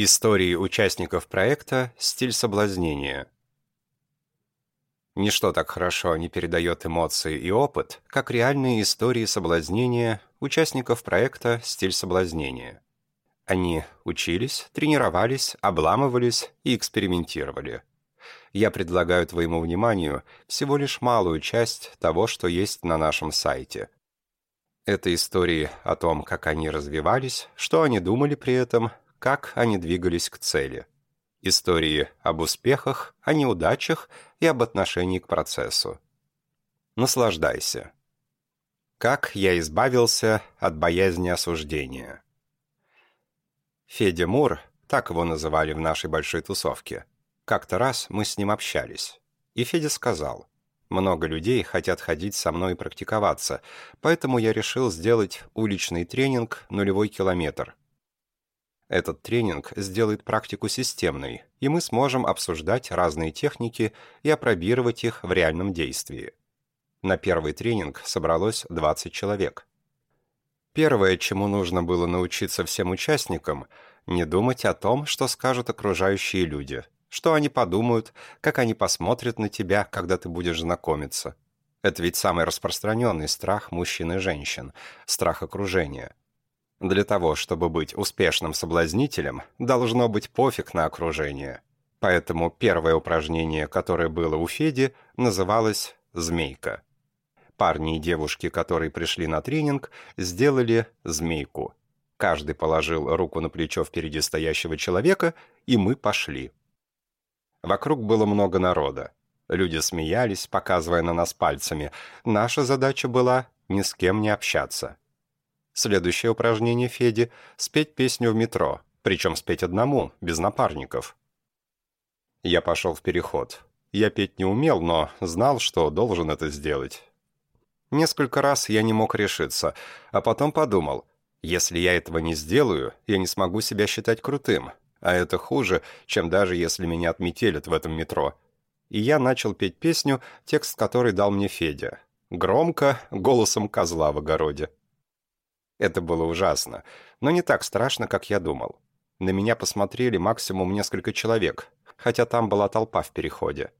Истории участников проекта «Стиль соблазнения». Ничто так хорошо не передает эмоции и опыт, как реальные истории соблазнения участников проекта «Стиль соблазнения». Они учились, тренировались, обламывались и экспериментировали. Я предлагаю твоему вниманию всего лишь малую часть того, что есть на нашем сайте. Это истории о том, как они развивались, что они думали при этом, как они двигались к цели. Истории об успехах, о неудачах и об отношении к процессу. Наслаждайся. Как я избавился от боязни осуждения. Федя Мур, так его называли в нашей большой тусовке. Как-то раз мы с ним общались. И Федя сказал, «Много людей хотят ходить со мной и практиковаться, поэтому я решил сделать уличный тренинг «Нулевой километр», этот тренинг сделает практику системной, и мы сможем обсуждать разные техники и опробировать их в реальном действии. На первый тренинг собралось 20 человек. Первое, чему нужно было научиться всем участникам, не думать о том, что скажут окружающие люди, что они подумают, как они посмотрят на тебя, когда ты будешь знакомиться. Это ведь самый распространенный страх мужчин и женщин – страх окружения – для того, чтобы быть успешным соблазнителем, должно быть пофиг на окружение. Поэтому первое упражнение, которое было у Феди, называлось «змейка». Парни и девушки, которые пришли на тренинг, сделали змейку. Каждый положил руку на плечо впереди стоящего человека, и мы пошли. Вокруг было много народа. Люди смеялись, показывая на нас пальцами. Наша задача была ни с кем не общаться. Следующее упражнение Феди — спеть песню в метро, причем спеть одному, без напарников. Я пошел в переход. Я петь не умел, но знал, что должен это сделать. Несколько раз я не мог решиться, а потом подумал, если я этого не сделаю, я не смогу себя считать крутым, а это хуже, чем даже если меня отметелят в этом метро. И я начал петь песню, текст которой дал мне Федя. Громко, голосом козла в огороде. Это было ужасно, но не так страшно, как я думал. На меня посмотрели максимум несколько человек, хотя там была толпа в переходе.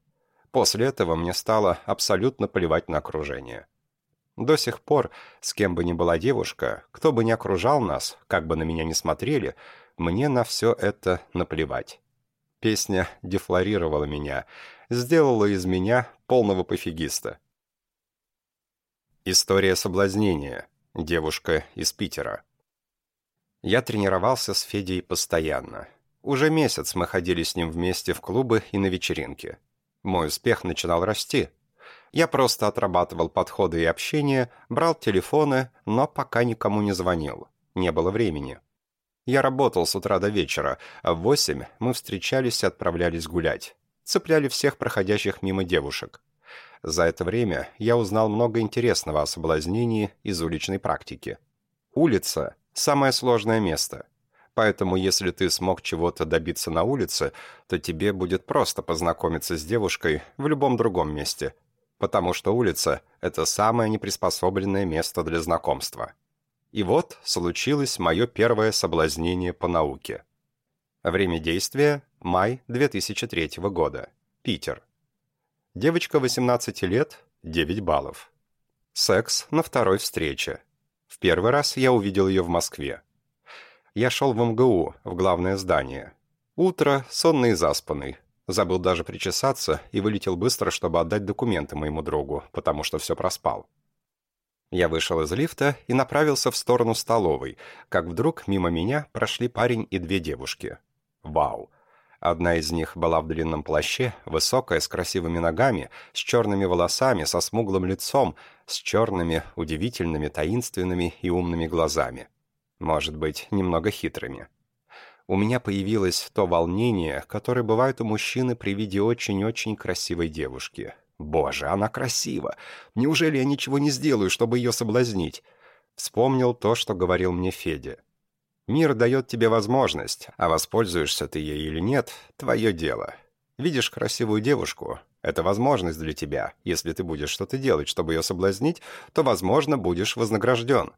После этого мне стало абсолютно плевать на окружение. До сих пор, с кем бы ни была девушка, кто бы ни окружал нас, как бы на меня ни смотрели, мне на все это наплевать. Песня дефлорировала меня, сделала из меня полного пофигиста. История соблазнения. Девушка из Питера. Я тренировался с Федей постоянно. Уже месяц мы ходили с ним вместе в клубы и на вечеринки. Мой успех начинал расти. Я просто отрабатывал подходы и общение, брал телефоны, но пока никому не звонил. Не было времени. Я работал с утра до вечера, а в восемь мы встречались и отправлялись гулять. Цепляли всех проходящих мимо девушек. За это время я узнал много интересного о соблазнении из уличной практики. Улица – самое сложное место. Поэтому если ты смог чего-то добиться на улице, то тебе будет просто познакомиться с девушкой в любом другом месте. Потому что улица – это самое неприспособленное место для знакомства. И вот случилось мое первое соблазнение по науке. Время действия – май 2003 года. Питер. Девочка 18 лет, 9 баллов. Секс на второй встрече. В первый раз я увидел ее в Москве. Я шел в МГУ, в главное здание. Утро, сонный и заспанный. Забыл даже причесаться и вылетел быстро, чтобы отдать документы моему другу, потому что все проспал. Я вышел из лифта и направился в сторону столовой, как вдруг мимо меня прошли парень и две девушки. Вау! Одна из них была в длинном плаще, высокая, с красивыми ногами, с черными волосами, со смуглым лицом, с черными, удивительными, таинственными и умными глазами. Может быть, немного хитрыми. У меня появилось то волнение, которое бывает у мужчины при виде очень-очень красивой девушки. Боже, она красива! Неужели я ничего не сделаю, чтобы ее соблазнить? Вспомнил то, что говорил мне Федя. Мир дает тебе возможность, а воспользуешься ты ей или нет – твое дело. Видишь красивую девушку – это возможность для тебя. Если ты будешь что-то делать, чтобы ее соблазнить, то, возможно, будешь вознагражден.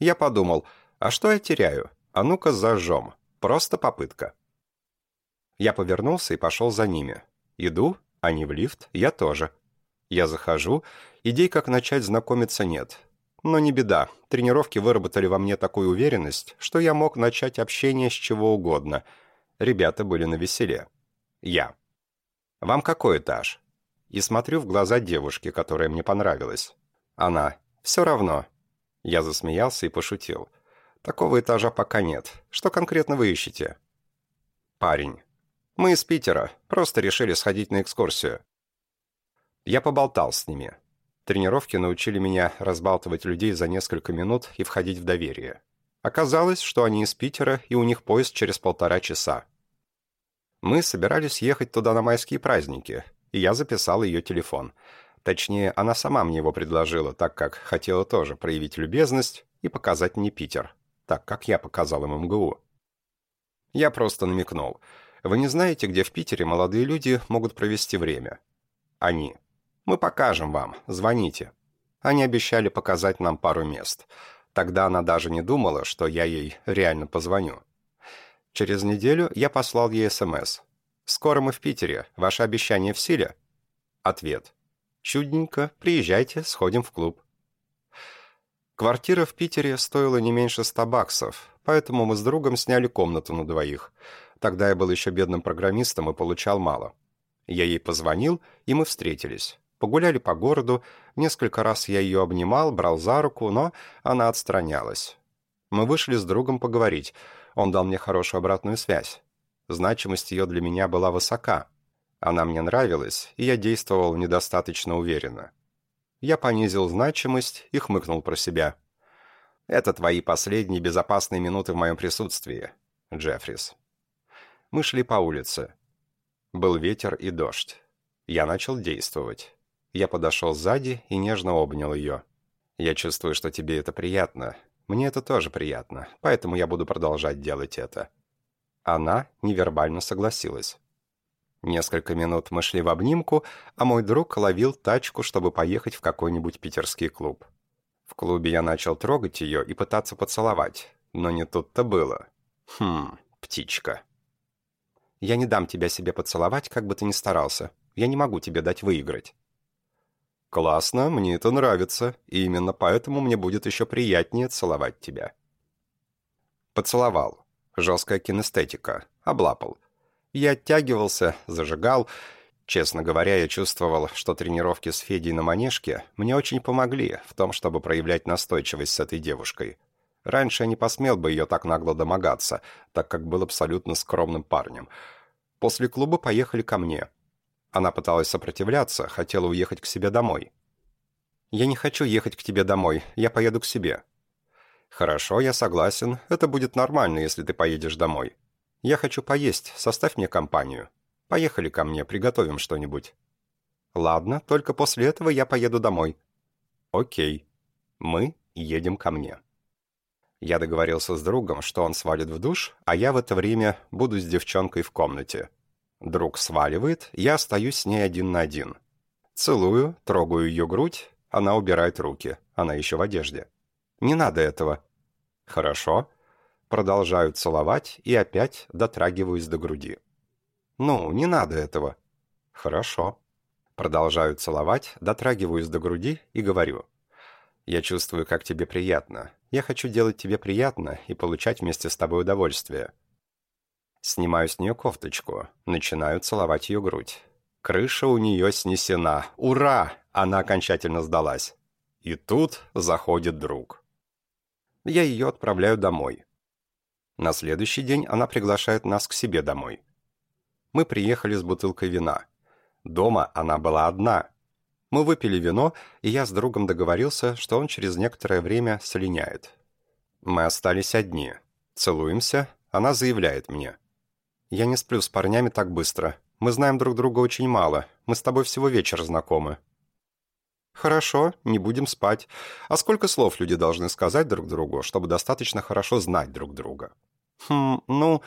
Я подумал, а что я теряю? А ну-ка зажжем. Просто попытка. Я повернулся и пошел за ними. Иду, они в лифт, я тоже. Я захожу, идей, как начать знакомиться, нет. Но не беда, тренировки выработали во мне такую уверенность, что я мог начать общение с чего угодно. Ребята были на веселе. Я. «Вам какой этаж?» И смотрю в глаза девушки, которая мне понравилась. Она. «Все равно». Я засмеялся и пошутил. «Такого этажа пока нет. Что конкретно вы ищете?» Парень. «Мы из Питера. Просто решили сходить на экскурсию». Я поболтал с ними. Тренировки научили меня разбалтывать людей за несколько минут и входить в доверие. Оказалось, что они из Питера, и у них поезд через полтора часа. Мы собирались ехать туда на майские праздники, и я записал ее телефон. Точнее, она сама мне его предложила, так как хотела тоже проявить любезность и показать мне Питер, так как я показал им МГУ. Я просто намекнул. Вы не знаете, где в Питере молодые люди могут провести время? Они. Мы покажем вам, звоните». Они обещали показать нам пару мест. Тогда она даже не думала, что я ей реально позвоню. Через неделю я послал ей СМС. «Скоро мы в Питере. Ваше обещание в силе?» Ответ. «Чудненько. Приезжайте, сходим в клуб». Квартира в Питере стоила не меньше ста баксов, поэтому мы с другом сняли комнату на двоих. Тогда я был еще бедным программистом и получал мало. Я ей позвонил, и мы встретились. Погуляли по городу, несколько раз я ее обнимал, брал за руку, но она отстранялась. Мы вышли с другом поговорить. Он дал мне хорошую обратную связь. Значимость ее для меня была высока. Она мне нравилась, и я действовал недостаточно уверенно. Я понизил значимость и хмыкнул про себя. «Это твои последние безопасные минуты в моем присутствии, Джеффрис». Мы шли по улице. Был ветер и дождь. Я начал действовать. Я подошел сзади и нежно обнял ее. «Я чувствую, что тебе это приятно. Мне это тоже приятно, поэтому я буду продолжать делать это». Она невербально согласилась. Несколько минут мы шли в обнимку, а мой друг ловил тачку, чтобы поехать в какой-нибудь питерский клуб. В клубе я начал трогать ее и пытаться поцеловать, но не тут-то было. Хм, птичка. Я не дам тебя себе поцеловать, как бы ты ни старался. Я не могу тебе дать выиграть. «Классно, мне это нравится, и именно поэтому мне будет еще приятнее целовать тебя». Поцеловал. Жесткая кинестетика. Облапал. Я оттягивался, зажигал. Честно говоря, я чувствовал, что тренировки с Федей на манежке мне очень помогли в том, чтобы проявлять настойчивость с этой девушкой. Раньше я не посмел бы ее так нагло домогаться, так как был абсолютно скромным парнем. После клуба поехали ко мне — она пыталась сопротивляться, хотела уехать к себе домой. «Я не хочу ехать к тебе домой, я поеду к себе». «Хорошо, я согласен, это будет нормально, если ты поедешь домой. Я хочу поесть, составь мне компанию. Поехали ко мне, приготовим что-нибудь». «Ладно, только после этого я поеду домой». «Окей. Мы едем ко мне». Я договорился с другом, что он свалит в душ, а я в это время буду с девчонкой в комнате. Друг сваливает, я остаюсь с ней один на один. Целую, трогаю ее грудь, она убирает руки, она еще в одежде. Не надо этого. Хорошо. Продолжаю целовать и опять дотрагиваюсь до груди. Ну, не надо этого. Хорошо. Продолжаю целовать, дотрагиваюсь до груди и говорю. Я чувствую, как тебе приятно. Я хочу делать тебе приятно и получать вместе с тобой удовольствие. Снимаю с нее кофточку, начинаю целовать ее грудь. Крыша у нее снесена. Ура! Она окончательно сдалась. И тут заходит друг. Я ее отправляю домой. На следующий день она приглашает нас к себе домой. Мы приехали с бутылкой вина. Дома она была одна. Мы выпили вино, и я с другом договорился, что он через некоторое время слиняет. Мы остались одни. Целуемся, она заявляет мне. «Я не сплю с парнями так быстро. Мы знаем друг друга очень мало. Мы с тобой всего вечер знакомы». «Хорошо, не будем спать. А сколько слов люди должны сказать друг другу, чтобы достаточно хорошо знать друг друга?» «Хм, ну...»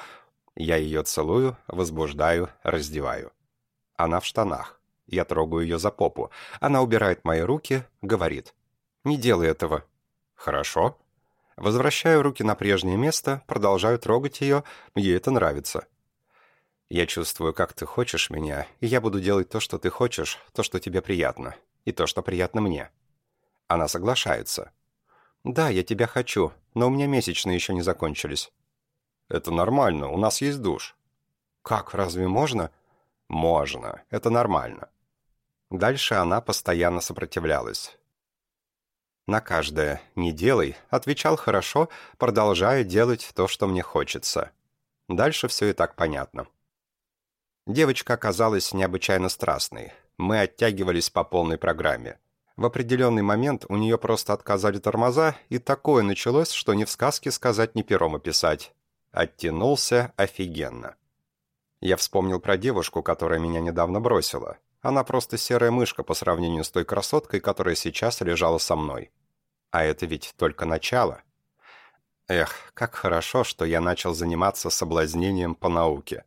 Я ее целую, возбуждаю, раздеваю. Она в штанах. Я трогаю ее за попу. Она убирает мои руки, говорит. «Не делай этого». «Хорошо». Возвращаю руки на прежнее место, продолжаю трогать ее, ей это нравится. Я чувствую, как ты хочешь меня, и я буду делать то, что ты хочешь, то, что тебе приятно, и то, что приятно мне. Она соглашается. Да, я тебя хочу, но у меня месячные еще не закончились. Это нормально, у нас есть душ. Как, разве можно? Можно, это нормально. Дальше она постоянно сопротивлялась. На каждое «не делай» отвечал хорошо, продолжая делать то, что мне хочется. Дальше все и так понятно. Девочка оказалась необычайно страстной. Мы оттягивались по полной программе. В определенный момент у нее просто отказали тормоза, и такое началось, что ни в сказке сказать, ни пером описать. Оттянулся офигенно. Я вспомнил про девушку, которая меня недавно бросила. Она просто серая мышка по сравнению с той красоткой, которая сейчас лежала со мной. А это ведь только начало. Эх, как хорошо, что я начал заниматься соблазнением по науке.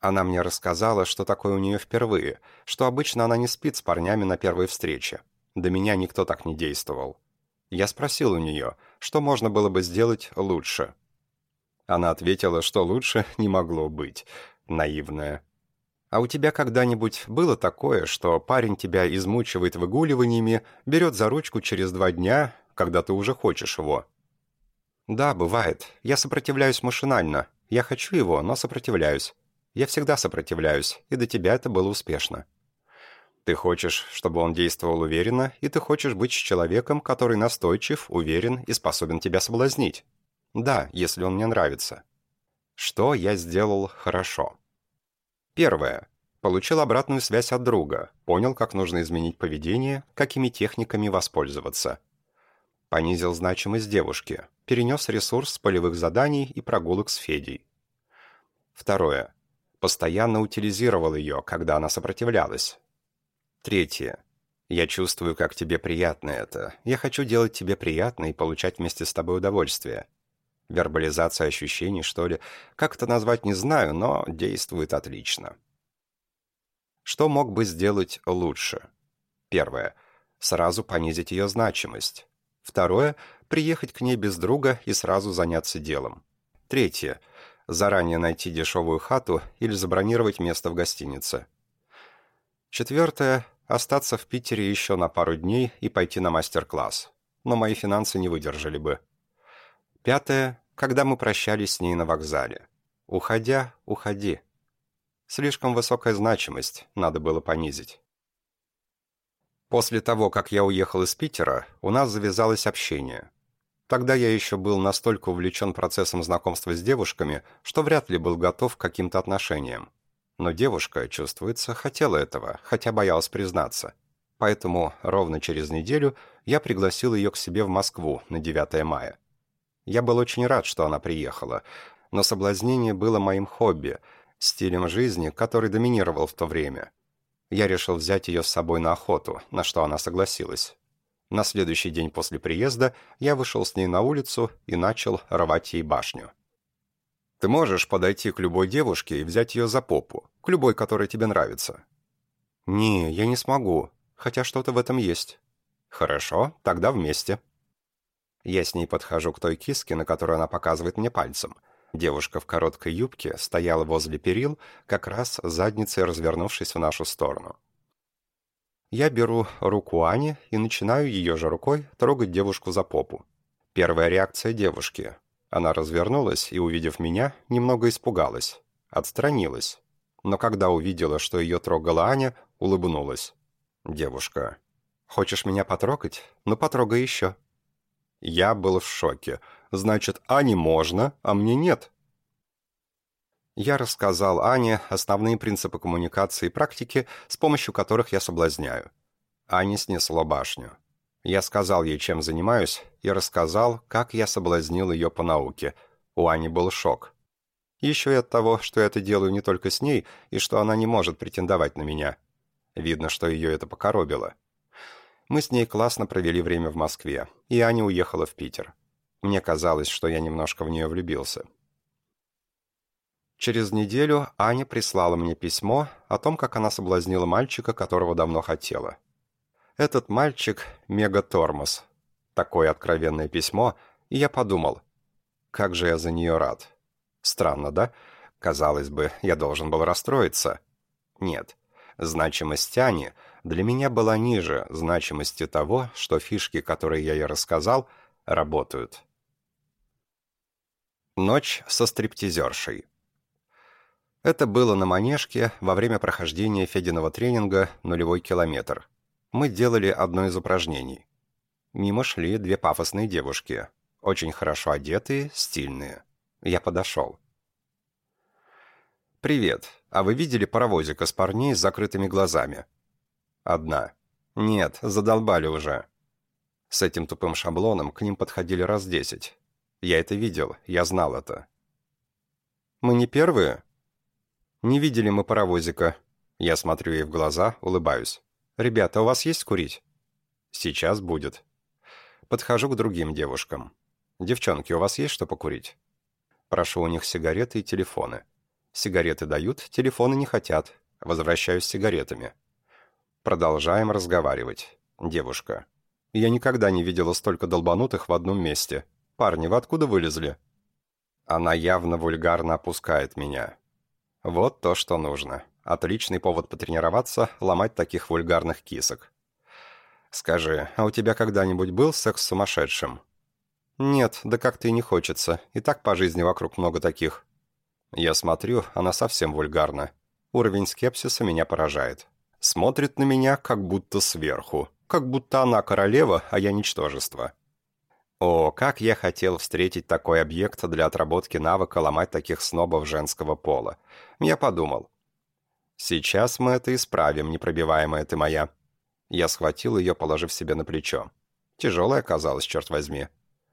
Она мне рассказала, что такое у нее впервые, что обычно она не спит с парнями на первой встрече. До меня никто так не действовал. Я спросил у нее, что можно было бы сделать лучше. Она ответила, что лучше не могло быть. Наивная. А у тебя когда-нибудь было такое, что парень тебя измучивает выгуливаниями, берет за ручку через два дня, когда ты уже хочешь его? Да, бывает. Я сопротивляюсь машинально. Я хочу его, но сопротивляюсь. Я всегда сопротивляюсь, и до тебя это было успешно. Ты хочешь, чтобы он действовал уверенно, и ты хочешь быть с человеком, который настойчив, уверен и способен тебя соблазнить. Да, если он мне нравится. Что я сделал хорошо? Первое. Получил обратную связь от друга, понял, как нужно изменить поведение, какими техниками воспользоваться. Понизил значимость девушки, перенес ресурс с полевых заданий и прогулок с Федей. Второе. Постоянно утилизировал ее, когда она сопротивлялась. Третье. Я чувствую, как тебе приятно это. Я хочу делать тебе приятно и получать вместе с тобой удовольствие. Вербализация ощущений, что ли. Как это назвать, не знаю, но действует отлично. Что мог бы сделать лучше? Первое. Сразу понизить ее значимость. Второе. Приехать к ней без друга и сразу заняться делом. Третье. Заранее найти дешевую хату или забронировать место в гостинице. Четвертое. Остаться в Питере еще на пару дней и пойти на мастер-класс. Но мои финансы не выдержали бы. Пятое, когда мы прощались с ней на вокзале. Уходя, уходи. Слишком высокая значимость, надо было понизить. После того, как я уехал из Питера, у нас завязалось общение. Тогда я еще был настолько увлечен процессом знакомства с девушками, что вряд ли был готов к каким-то отношениям. Но девушка, чувствуется, хотела этого, хотя боялась признаться. Поэтому ровно через неделю я пригласил ее к себе в Москву на 9 мая. Я был очень рад, что она приехала, но соблазнение было моим хобби, стилем жизни, который доминировал в то время. Я решил взять ее с собой на охоту, на что она согласилась. На следующий день после приезда я вышел с ней на улицу и начал рвать ей башню. Ты можешь подойти к любой девушке и взять ее за попу, к любой, которая тебе нравится. Не, я не смогу, хотя что-то в этом есть. Хорошо, тогда вместе. Я с ней подхожу к той киске, на которую она показывает мне пальцем. Девушка в короткой юбке стояла возле перил, как раз задницей развернувшись в нашу сторону. Я беру руку Ани и начинаю ее же рукой трогать девушку за попу. Первая реакция девушки. Она развернулась и, увидев меня, немного испугалась. Отстранилась. Но когда увидела, что ее трогала Аня, улыбнулась. «Девушка, хочешь меня потрогать? Ну, потрогай еще». Я был в шоке. Значит, Ане можно, а мне нет. Я рассказал Ане основные принципы коммуникации и практики, с помощью которых я соблазняю. Аня снесла башню. Я сказал ей, чем занимаюсь, и рассказал, как я соблазнил ее по науке. У Ани был шок. Еще и от того, что я это делаю не только с ней, и что она не может претендовать на меня. Видно, что ее это покоробило. Мы с ней классно провели время в Москве, и Аня уехала в Питер. Мне казалось, что я немножко в нее влюбился. Через неделю Аня прислала мне письмо о том, как она соблазнила мальчика, которого давно хотела. Этот мальчик — мега-тормоз. Такое откровенное письмо И я подумал, как же я за нее рад. Странно, да? Казалось бы, я должен был расстроиться. Нет. Значимость Ани для меня была ниже значимости того, что фишки, которые я ей рассказал, работают. Ночь со стриптизершей. Это было на Манежке во время прохождения Фединого тренинга «Нулевой километр». Мы делали одно из упражнений. Мимо шли две пафосные девушки, очень хорошо одетые, стильные. Я подошел. «Привет. А вы видели паровозика с парней с закрытыми глазами?» «Одна». «Нет, задолбали уже». С этим тупым шаблоном к ним подходили раз десять. Я это видел, я знал это. «Мы не первые?» «Не видели мы паровозика». Я смотрю ей в глаза, улыбаюсь. «Ребята, у вас есть курить?» «Сейчас будет». Подхожу к другим девушкам. «Девчонки, у вас есть что покурить?» Прошу у них сигареты и телефоны. Сигареты дают, телефоны не хотят. Возвращаюсь с сигаретами. Продолжаем разговаривать. Девушка. Я никогда не видела столько долбанутых в одном месте. «Парни, вы откуда вылезли?» Она явно вульгарно опускает меня. Вот то, что нужно. Отличный повод потренироваться, ломать таких вульгарных кисок. «Скажи, а у тебя когда-нибудь был секс с сумасшедшим?» «Нет, да как-то и не хочется. И так по жизни вокруг много таких». Я смотрю, она совсем вульгарна. Уровень скепсиса меня поражает. Смотрит на меня, как будто сверху. Как будто она королева, а я ничтожество. О, как я хотел встретить такой объект для отработки навыка ломать таких снобов женского пола. Я подумал. Сейчас мы это исправим, непробиваемая ты моя. Я схватил ее, положив себе на плечо. Тяжелая оказалась, черт возьми.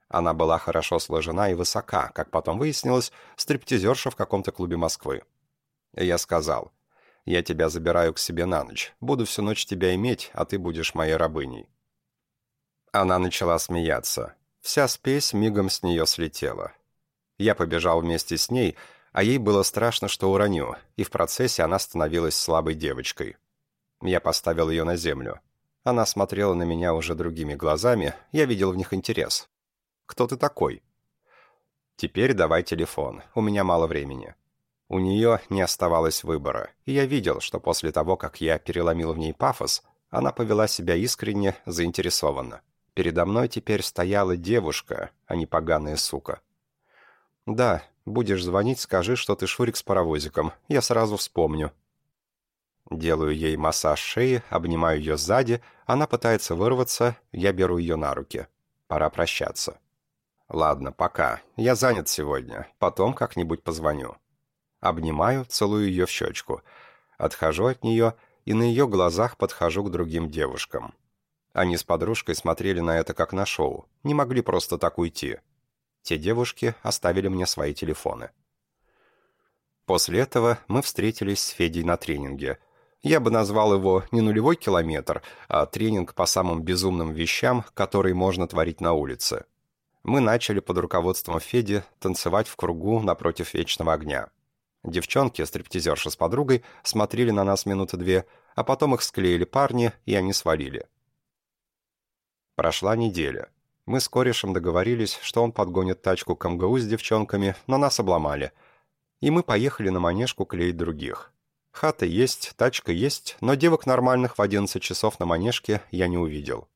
Она была хорошо сложена и высока, как потом выяснилось, стриптизерша в каком-то клубе Москвы. Я сказал, «Я тебя забираю к себе на ночь. Буду всю ночь тебя иметь, а ты будешь моей рабыней». Она начала смеяться. Вся спесь мигом с нее слетела. Я побежал вместе с ней, а ей было страшно, что уроню, и в процессе она становилась слабой девочкой. Я поставил ее на землю. Она смотрела на меня уже другими глазами, я видел в них интерес. «Кто ты такой?» «Теперь давай телефон, у меня мало времени». У нее не оставалось выбора, и я видел, что после того, как я переломил в ней пафос, она повела себя искренне, заинтересованно. Передо мной теперь стояла девушка, а не поганая сука. «Да, будешь звонить, скажи, что ты Шурик с паровозиком. Я сразу вспомню». Делаю ей массаж шеи, обнимаю ее сзади, она пытается вырваться, я беру ее на руки. Пора прощаться. «Ладно, пока. Я занят сегодня. Потом как-нибудь позвоню». Обнимаю, целую ее в щечку. Отхожу от нее и на ее глазах подхожу к другим девушкам. Они с подружкой смотрели на это как на шоу, не могли просто так уйти. Те девушки оставили мне свои телефоны. После этого мы встретились с Федей на тренинге. Я бы назвал его не нулевой километр, а тренинг по самым безумным вещам, которые можно творить на улице. Мы начали под руководством Феди танцевать в кругу напротив вечного огня. Девчонки, стриптизерша с подругой, смотрели на нас минуты две, а потом их склеили парни, и они свалили. Прошла неделя. Мы с корешем договорились, что он подгонит тачку к МГУ с девчонками, но нас обломали. И мы поехали на манежку клеить других. Хата есть, тачка есть, но девок нормальных в 11 часов на манежке я не увидел.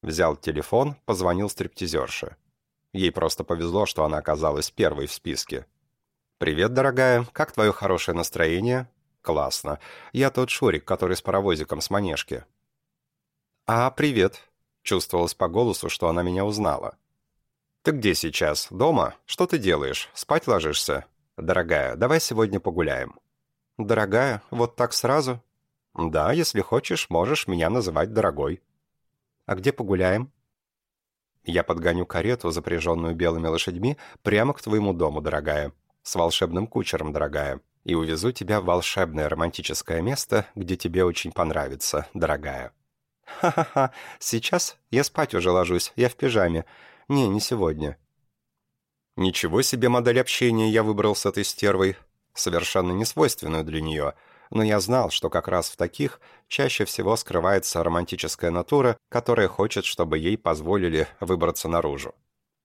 Взял телефон, позвонил стриптизерше. Ей просто повезло, что она оказалась первой в списке. «Привет, дорогая, как твое хорошее настроение?» «Классно. Я тот Шурик, который с паровозиком с манежки». «А, привет», Чувствовалось по голосу, что она меня узнала. «Ты где сейчас? Дома? Что ты делаешь? Спать ложишься? Дорогая, давай сегодня погуляем». «Дорогая? Вот так сразу?» «Да, если хочешь, можешь меня называть дорогой». «А где погуляем?» «Я подгоню карету, запряженную белыми лошадьми, прямо к твоему дому, дорогая. С волшебным кучером, дорогая. И увезу тебя в волшебное романтическое место, где тебе очень понравится, дорогая». «Ха-ха-ха, сейчас я спать уже ложусь, я в пижаме. Не, не сегодня». Ничего себе модель общения я выбрал с этой стервой, совершенно несвойственную для нее, но я знал, что как раз в таких чаще всего скрывается романтическая натура, которая хочет, чтобы ей позволили выбраться наружу.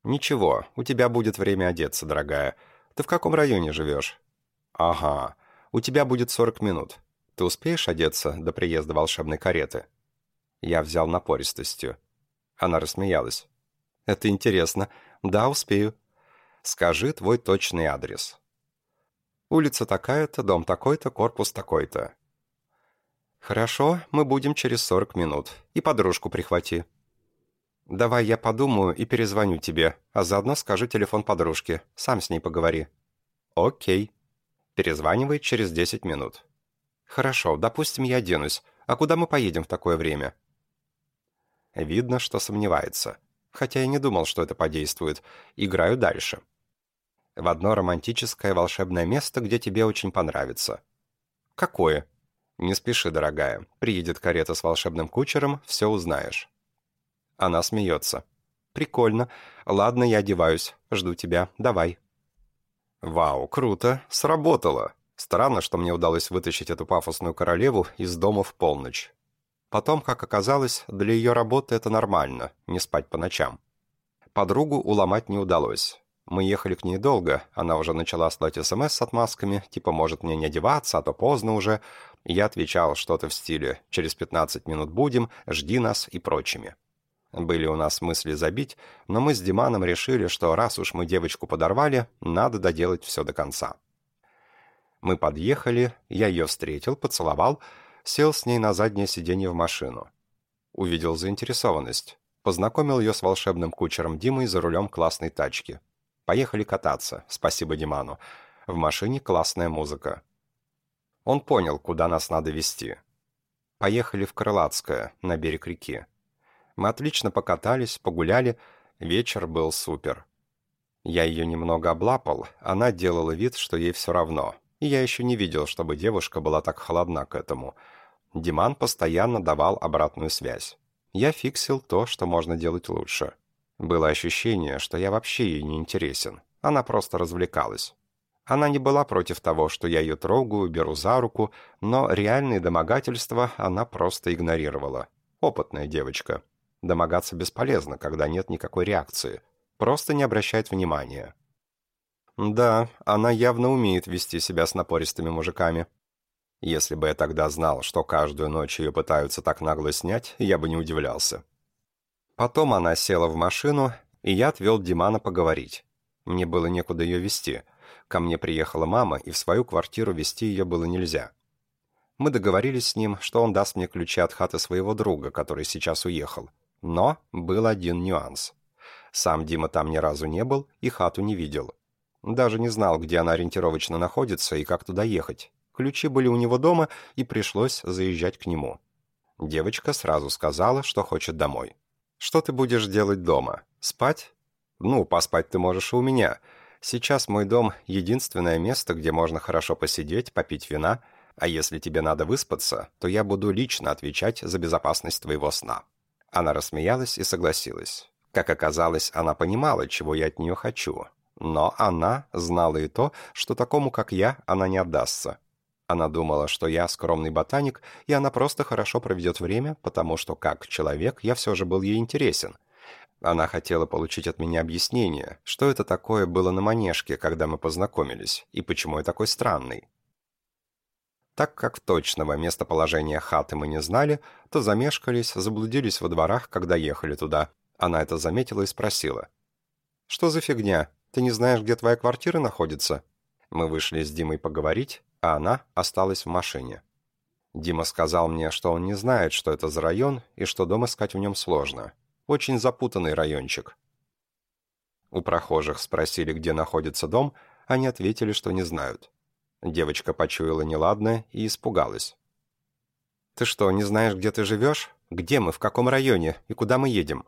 «Ничего, у тебя будет время одеться, дорогая. Ты в каком районе живешь?» «Ага, у тебя будет 40 минут. Ты успеешь одеться до приезда волшебной кареты?» Я взял напористостью. Она рассмеялась. «Это интересно. Да, успею. Скажи твой точный адрес». «Улица такая-то, дом такой-то, корпус такой-то». «Хорошо, мы будем через 40 минут. И подружку прихвати». «Давай я подумаю и перезвоню тебе, а заодно скажи телефон подружки. Сам с ней поговори». «Окей». Перезванивай через 10 минут. «Хорошо, допустим, я оденусь. А куда мы поедем в такое время?» Видно, что сомневается. Хотя я не думал, что это подействует. Играю дальше. В одно романтическое волшебное место, где тебе очень понравится. «Какое?» «Не спеши, дорогая. Приедет карета с волшебным кучером, все узнаешь». Она смеется. «Прикольно. Ладно, я одеваюсь. Жду тебя. Давай». «Вау, круто. Сработало. Странно, что мне удалось вытащить эту пафосную королеву из дома в полночь. Потом, как оказалось, для ее работы это нормально, не спать по ночам. Подругу уломать не удалось. Мы ехали к ней долго, она уже начала слать СМС с отмазками, типа «может мне не одеваться, а то поздно уже». Я отвечал что-то в стиле «через 15 минут будем, жди нас» и прочими. Были у нас мысли забить, но мы с Диманом решили, что раз уж мы девочку подорвали, надо доделать все до конца. Мы подъехали, я ее встретил, поцеловал, сел с ней на заднее сиденье в машину. Увидел заинтересованность. Познакомил ее с волшебным кучером Димой за рулем классной тачки. Поехали кататься, спасибо Диману. В машине классная музыка. Он понял, куда нас надо везти. Поехали в Крылатское, на берег реки. Мы отлично покатались, погуляли, вечер был супер. Я ее немного облапал, она делала вид, что ей все равно. И я еще не видел, чтобы девушка была так холодна к этому. Диман постоянно давал обратную связь. Я фиксил то, что можно делать лучше. Было ощущение, что я вообще ей не интересен. Она просто развлекалась. Она не была против того, что я ее трогаю, беру за руку, но реальные домогательства она просто игнорировала. Опытная девочка. Домогаться бесполезно, когда нет никакой реакции. Просто не обращает внимания. Да, она явно умеет вести себя с напористыми мужиками. Если бы я тогда знал, что каждую ночь ее пытаются так нагло снять, я бы не удивлялся. Потом она села в машину, и я отвел Димана поговорить. Мне было некуда ее вести. Ко мне приехала мама, и в свою квартиру вести ее было нельзя. Мы договорились с ним, что он даст мне ключи от хаты своего друга, который сейчас уехал. Но был один нюанс. Сам Дима там ни разу не был и хату не видел. Даже не знал, где она ориентировочно находится и как туда ехать. Ключи были у него дома, и пришлось заезжать к нему. Девочка сразу сказала, что хочет домой. «Что ты будешь делать дома? Спать?» «Ну, поспать ты можешь и у меня. Сейчас мой дом — единственное место, где можно хорошо посидеть, попить вина, а если тебе надо выспаться, то я буду лично отвечать за безопасность твоего сна». Она рассмеялась и согласилась. Как оказалось, она понимала, чего я от нее хочу. Но она знала и то, что такому, как я, она не отдастся. Она думала, что я скромный ботаник, и она просто хорошо проведет время, потому что, как человек, я все же был ей интересен. Она хотела получить от меня объяснение, что это такое было на манежке, когда мы познакомились, и почему я такой странный. Так как точного местоположения хаты мы не знали, то замешкались, заблудились во дворах, когда ехали туда. Она это заметила и спросила. «Что за фигня? Ты не знаешь, где твоя квартира находится?» Мы вышли с Димой поговорить, а она осталась в машине. Дима сказал мне, что он не знает, что это за район, и что дом искать в нем сложно. Очень запутанный райончик. У прохожих спросили, где находится дом, они ответили, что не знают. Девочка почуяла неладное и испугалась. «Ты что, не знаешь, где ты живешь? Где мы, в каком районе и куда мы едем?»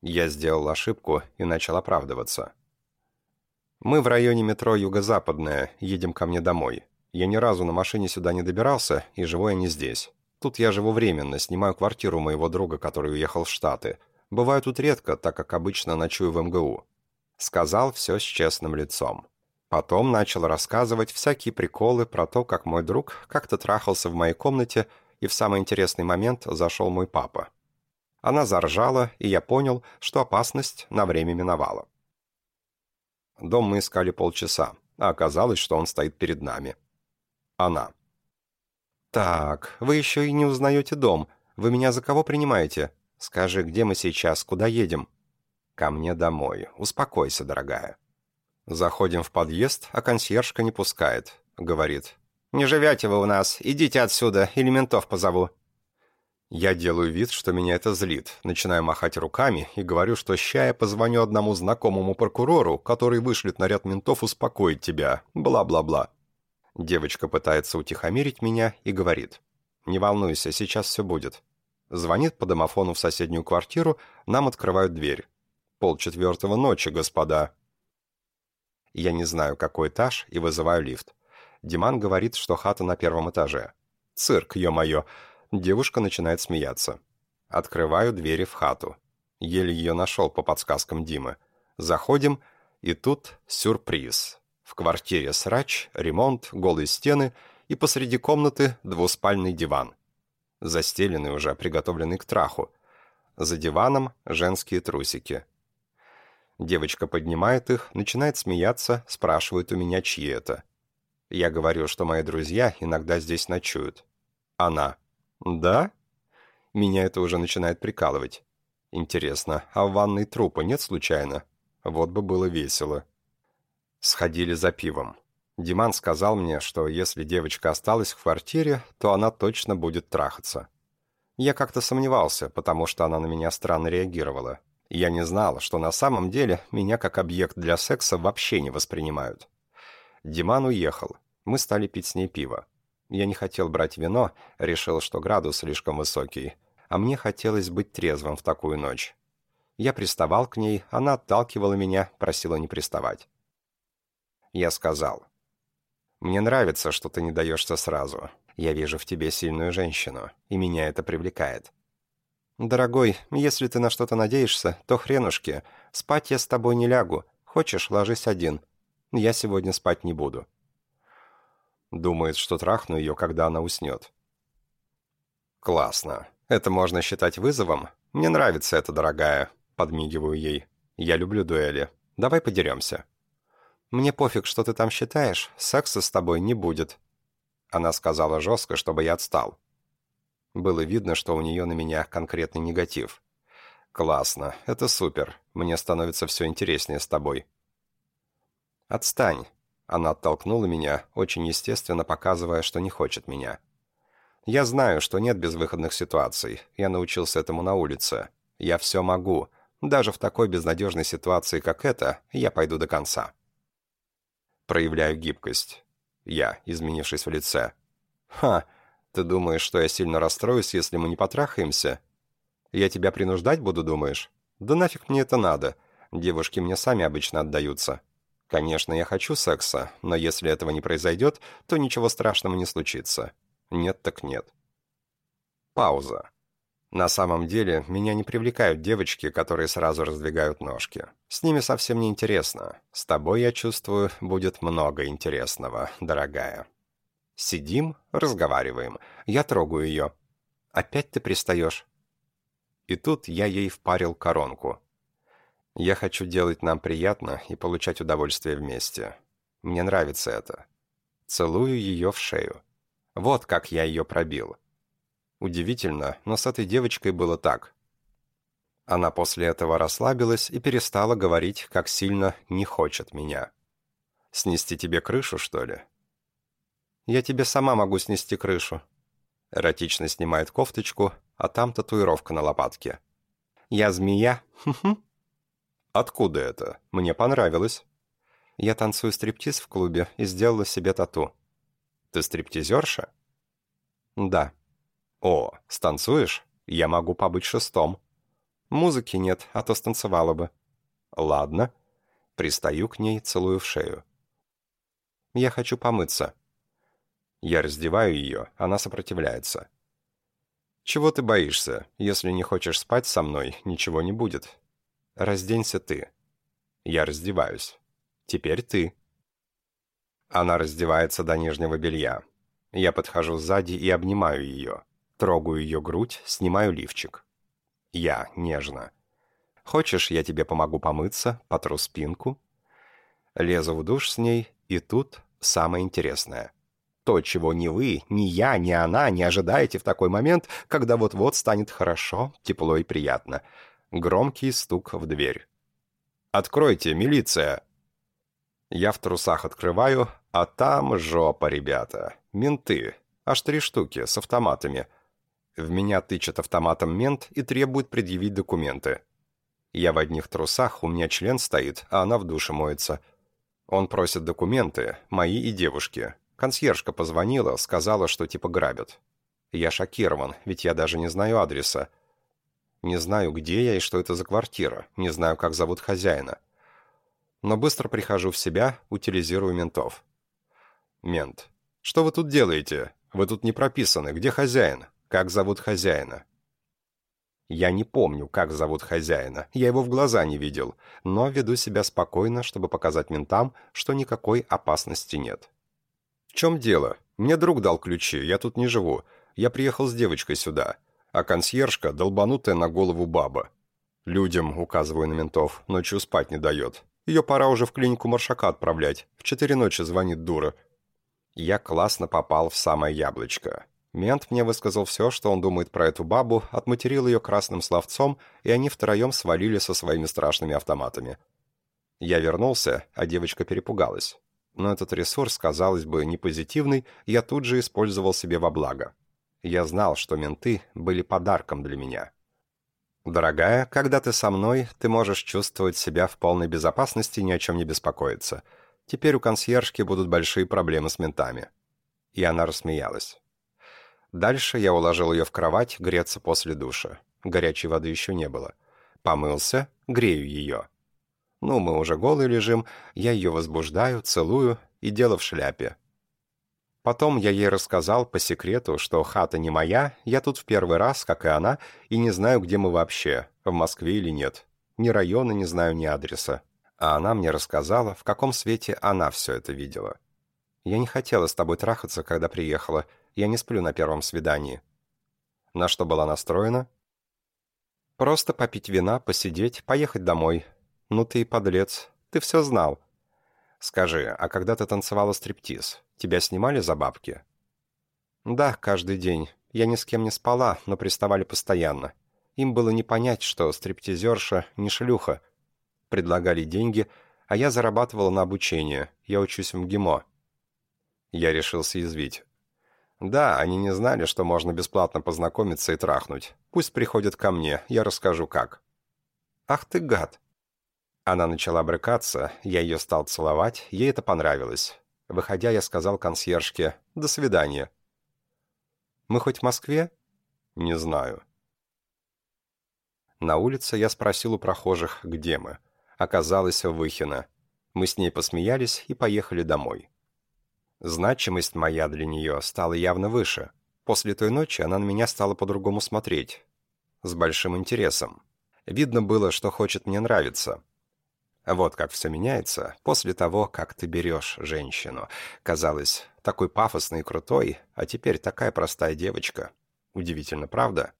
Я сделал ошибку и начал оправдываться. «Мы в районе метро Юго-Западное, едем ко мне домой. Я ни разу на машине сюда не добирался, и живу я не здесь. Тут я живу временно, снимаю квартиру моего друга, который уехал в Штаты. Бываю тут редко, так как обычно ночую в МГУ». Сказал все с честным лицом. Потом начал рассказывать всякие приколы про то, как мой друг как-то трахался в моей комнате, и в самый интересный момент зашел мой папа. Она заржала, и я понял, что опасность на время миновала. Дом мы искали полчаса, а оказалось, что он стоит перед нами. Она. «Так, вы еще и не узнаете дом. Вы меня за кого принимаете? Скажи, где мы сейчас, куда едем?» «Ко мне домой. Успокойся, дорогая». Заходим в подъезд, а консьержка не пускает. Говорит. «Не живете вы у нас. Идите отсюда, или ментов позову». Я делаю вид, что меня это злит, начинаю махать руками и говорю, что ща я позвоню одному знакомому прокурору, который вышлет наряд ментов успокоить тебя, бла-бла-бла. Девочка пытается утихомирить меня и говорит. «Не волнуйся, сейчас все будет». Звонит по домофону в соседнюю квартиру, нам открывают дверь. Полчетвертого ночи, господа. Я не знаю, какой этаж, и вызываю лифт. Диман говорит, что хата на первом этаже. Цирк, ё-моё. Девушка начинает смеяться. Открываю двери в хату. Еле ее нашел по подсказкам Димы. Заходим, и тут сюрприз. В квартире срач, ремонт, голые стены и посреди комнаты двуспальный диван. Застеленный уже, приготовленный к траху. За диваном женские трусики. Девочка поднимает их, начинает смеяться, спрашивает у меня, чьи это. Я говорю, что мои друзья иногда здесь ночуют. Она. «Да?» Меня это уже начинает прикалывать. Интересно, а в ванной трупа нет случайно? Вот бы было весело. Сходили за пивом. Диман сказал мне, что если девочка осталась в квартире, то она точно будет трахаться. Я как-то сомневался, потому что она на меня странно реагировала. Я не знал, что на самом деле меня как объект для секса вообще не воспринимают. Диман уехал. Мы стали пить с ней пиво. Я не хотел брать вино, решил, что градус слишком высокий, а мне хотелось быть трезвым в такую ночь. Я приставал к ней, она отталкивала меня, просила не приставать. Я сказал, «Мне нравится, что ты не даешься сразу. Я вижу в тебе сильную женщину, и меня это привлекает». «Дорогой, если ты на что-то надеешься, то хренушки. Спать я с тобой не лягу. Хочешь, ложись один. Я сегодня спать не буду». Думает, что трахну ее, когда она уснет. «Классно. Это можно считать вызовом? Мне нравится это, дорогая», — подмигиваю ей. «Я люблю дуэли. Давай подеремся». «Мне пофиг, что ты там считаешь. Секса с тобой не будет». Она сказала жестко, чтобы я отстал. Было видно, что у нее на меня конкретный негатив. «Классно. Это супер. Мне становится все интереснее с тобой». «Отстань. Она оттолкнула меня, очень естественно показывая, что не хочет меня. Я знаю, что нет безвыходных ситуаций. Я научился этому на улице. Я все могу. Даже в такой безнадежной ситуации, как эта, я пойду до конца. Проявляю гибкость. Я, изменившись в лице. «Ха, ты думаешь, что я сильно расстроюсь, если мы не потрахаемся? Я тебя принуждать буду, думаешь? Да нафиг мне это надо. Девушки мне сами обычно отдаются. Конечно, я хочу секса, но если этого не произойдет, то ничего страшного не случится. Нет так нет. Пауза. На самом деле, меня не привлекают девочки, которые сразу раздвигают ножки. С ними совсем не интересно. С тобой, я чувствую, будет много интересного, дорогая. Сидим, разговариваем. Я трогаю ее. Опять ты пристаешь. И тут я ей впарил коронку. Я хочу делать нам приятно и получать удовольствие вместе. Мне нравится это. Целую ее в шею. Вот как я ее пробил. Удивительно, но с этой девочкой было так. Она после этого расслабилась и перестала говорить, как сильно не хочет меня. «Снести тебе крышу, что ли?» «Я тебе сама могу снести крышу». Эротично снимает кофточку, а там татуировка на лопатке. «Я змея? Хм-хм». «Откуда это? Мне понравилось». «Я танцую стриптиз в клубе и сделала себе тату». «Ты стриптизерша?» «Да». «О, станцуешь? Я могу побыть шестом». «Музыки нет, а то станцевала бы». «Ладно». Пристаю к ней, целую в шею. «Я хочу помыться». Я раздеваю ее, она сопротивляется. «Чего ты боишься? Если не хочешь спать со мной, ничего не будет. «Разденься ты». Я раздеваюсь. «Теперь ты». Она раздевается до нижнего белья. Я подхожу сзади и обнимаю ее. Трогаю ее грудь, снимаю лифчик. Я, нежно. «Хочешь, я тебе помогу помыться, потру спинку?» Лезу в душ с ней, и тут самое интересное. То, чего ни вы, ни я, ни она не ожидаете в такой момент, когда вот-вот станет хорошо, тепло и приятно. Громкий стук в дверь. «Откройте, милиция!» Я в трусах открываю, а там жопа, ребята. Менты. Аж три штуки, с автоматами. В меня тычет автоматом мент и требует предъявить документы. Я в одних трусах, у меня член стоит, а она в душе моется. Он просит документы, мои и девушки. Консьержка позвонила, сказала, что типа грабят. Я шокирован, ведь я даже не знаю адреса. Не знаю, где я и что это за квартира. Не знаю, как зовут хозяина. Но быстро прихожу в себя, утилизирую ментов. Мент. «Что вы тут делаете? Вы тут не прописаны. Где хозяин? Как зовут хозяина?» Я не помню, как зовут хозяина, я его в глаза не видел, но веду себя спокойно, чтобы показать ментам, что никакой опасности нет. «В чем дело? Мне друг дал ключи, я тут не живу. Я приехал с девочкой сюда, а консьержка – долбанутая на голову баба. Людям, указываю на ментов, ночью спать не дает. Ее пора уже в клинику Маршака отправлять. В четыре ночи звонит дура. Я классно попал в самое яблочко. Мент мне высказал все, что он думает про эту бабу, отматерил ее красным словцом, и они втроем свалили со своими страшными автоматами. Я вернулся, а девочка перепугалась. Но этот ресурс, казалось бы, не позитивный, я тут же использовал себе во благо. Я знал, что менты были подарком для меня. «Дорогая, когда ты со мной, ты можешь чувствовать себя в полной безопасности и ни о чем не беспокоиться. Теперь у консьержки будут большие проблемы с ментами». И она рассмеялась. Дальше я уложил ее в кровать греться после душа. Горячей воды еще не было. Помылся, грею ее. Ну, мы уже голые лежим, я ее возбуждаю, целую, и дело в шляпе. Потом я ей рассказал по секрету, что хата не моя, я тут в первый раз, как и она, и не знаю, где мы вообще, в Москве или нет. Ни района не знаю, ни адреса. А она мне рассказала, в каком свете она все это видела. Я не хотела с тобой трахаться, когда приехала, я не сплю на первом свидании. На что была настроена? Просто попить вина, посидеть, поехать домой. Ну ты и подлец, ты все знал. Скажи, а когда ты танцевала стриптиз, тебя снимали за бабки? Да, каждый день. Я ни с кем не спала, но приставали постоянно. Им было не понять, что стриптизерша не шлюха. Предлагали деньги, а я зарабатывала на обучение. Я учусь в МГИМО. Я решил съязвить. Да, они не знали, что можно бесплатно познакомиться и трахнуть. Пусть приходят ко мне, я расскажу как. Ах ты гад. Она начала брыкаться, я ее стал целовать, ей это понравилось. Выходя, я сказал консьержке «До свидания». «Мы хоть в Москве?» «Не знаю». На улице я спросил у прохожих, где мы. Оказалось, в Выхино. Мы с ней посмеялись и поехали домой. Значимость моя для нее стала явно выше. После той ночи она на меня стала по-другому смотреть. С большим интересом. Видно было, что хочет мне нравиться. Вот как все меняется после того, как ты берешь женщину. Казалось, такой пафосный и крутой, а теперь такая простая девочка. Удивительно, правда?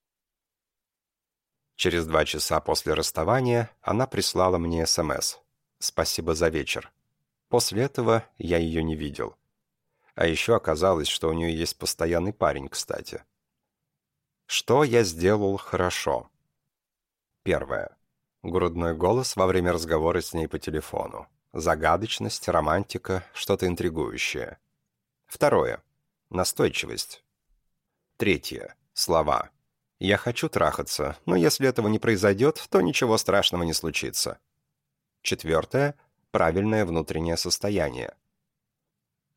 Через два часа после расставания она прислала мне СМС. «Спасибо за вечер». После этого я ее не видел. А еще оказалось, что у нее есть постоянный парень, кстати. Что я сделал хорошо? Первое. Грудной голос во время разговора с ней по телефону. Загадочность, романтика, что-то интригующее. Второе. Настойчивость. Третье. Слова. «Я хочу трахаться, но если этого не произойдет, то ничего страшного не случится». Четвертое. Правильное внутреннее состояние.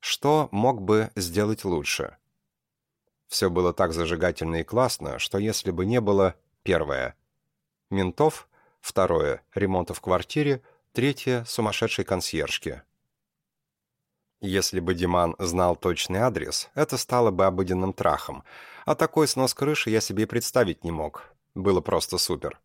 Что мог бы сделать лучше? Все было так зажигательно и классно, что если бы не было, первое, ментов, второе, ремонта в квартире, третье, сумасшедшей консьержки. Если бы Диман знал точный адрес, это стало бы обыденным трахом, а такой снос крыши я себе и представить не мог. Было просто супер.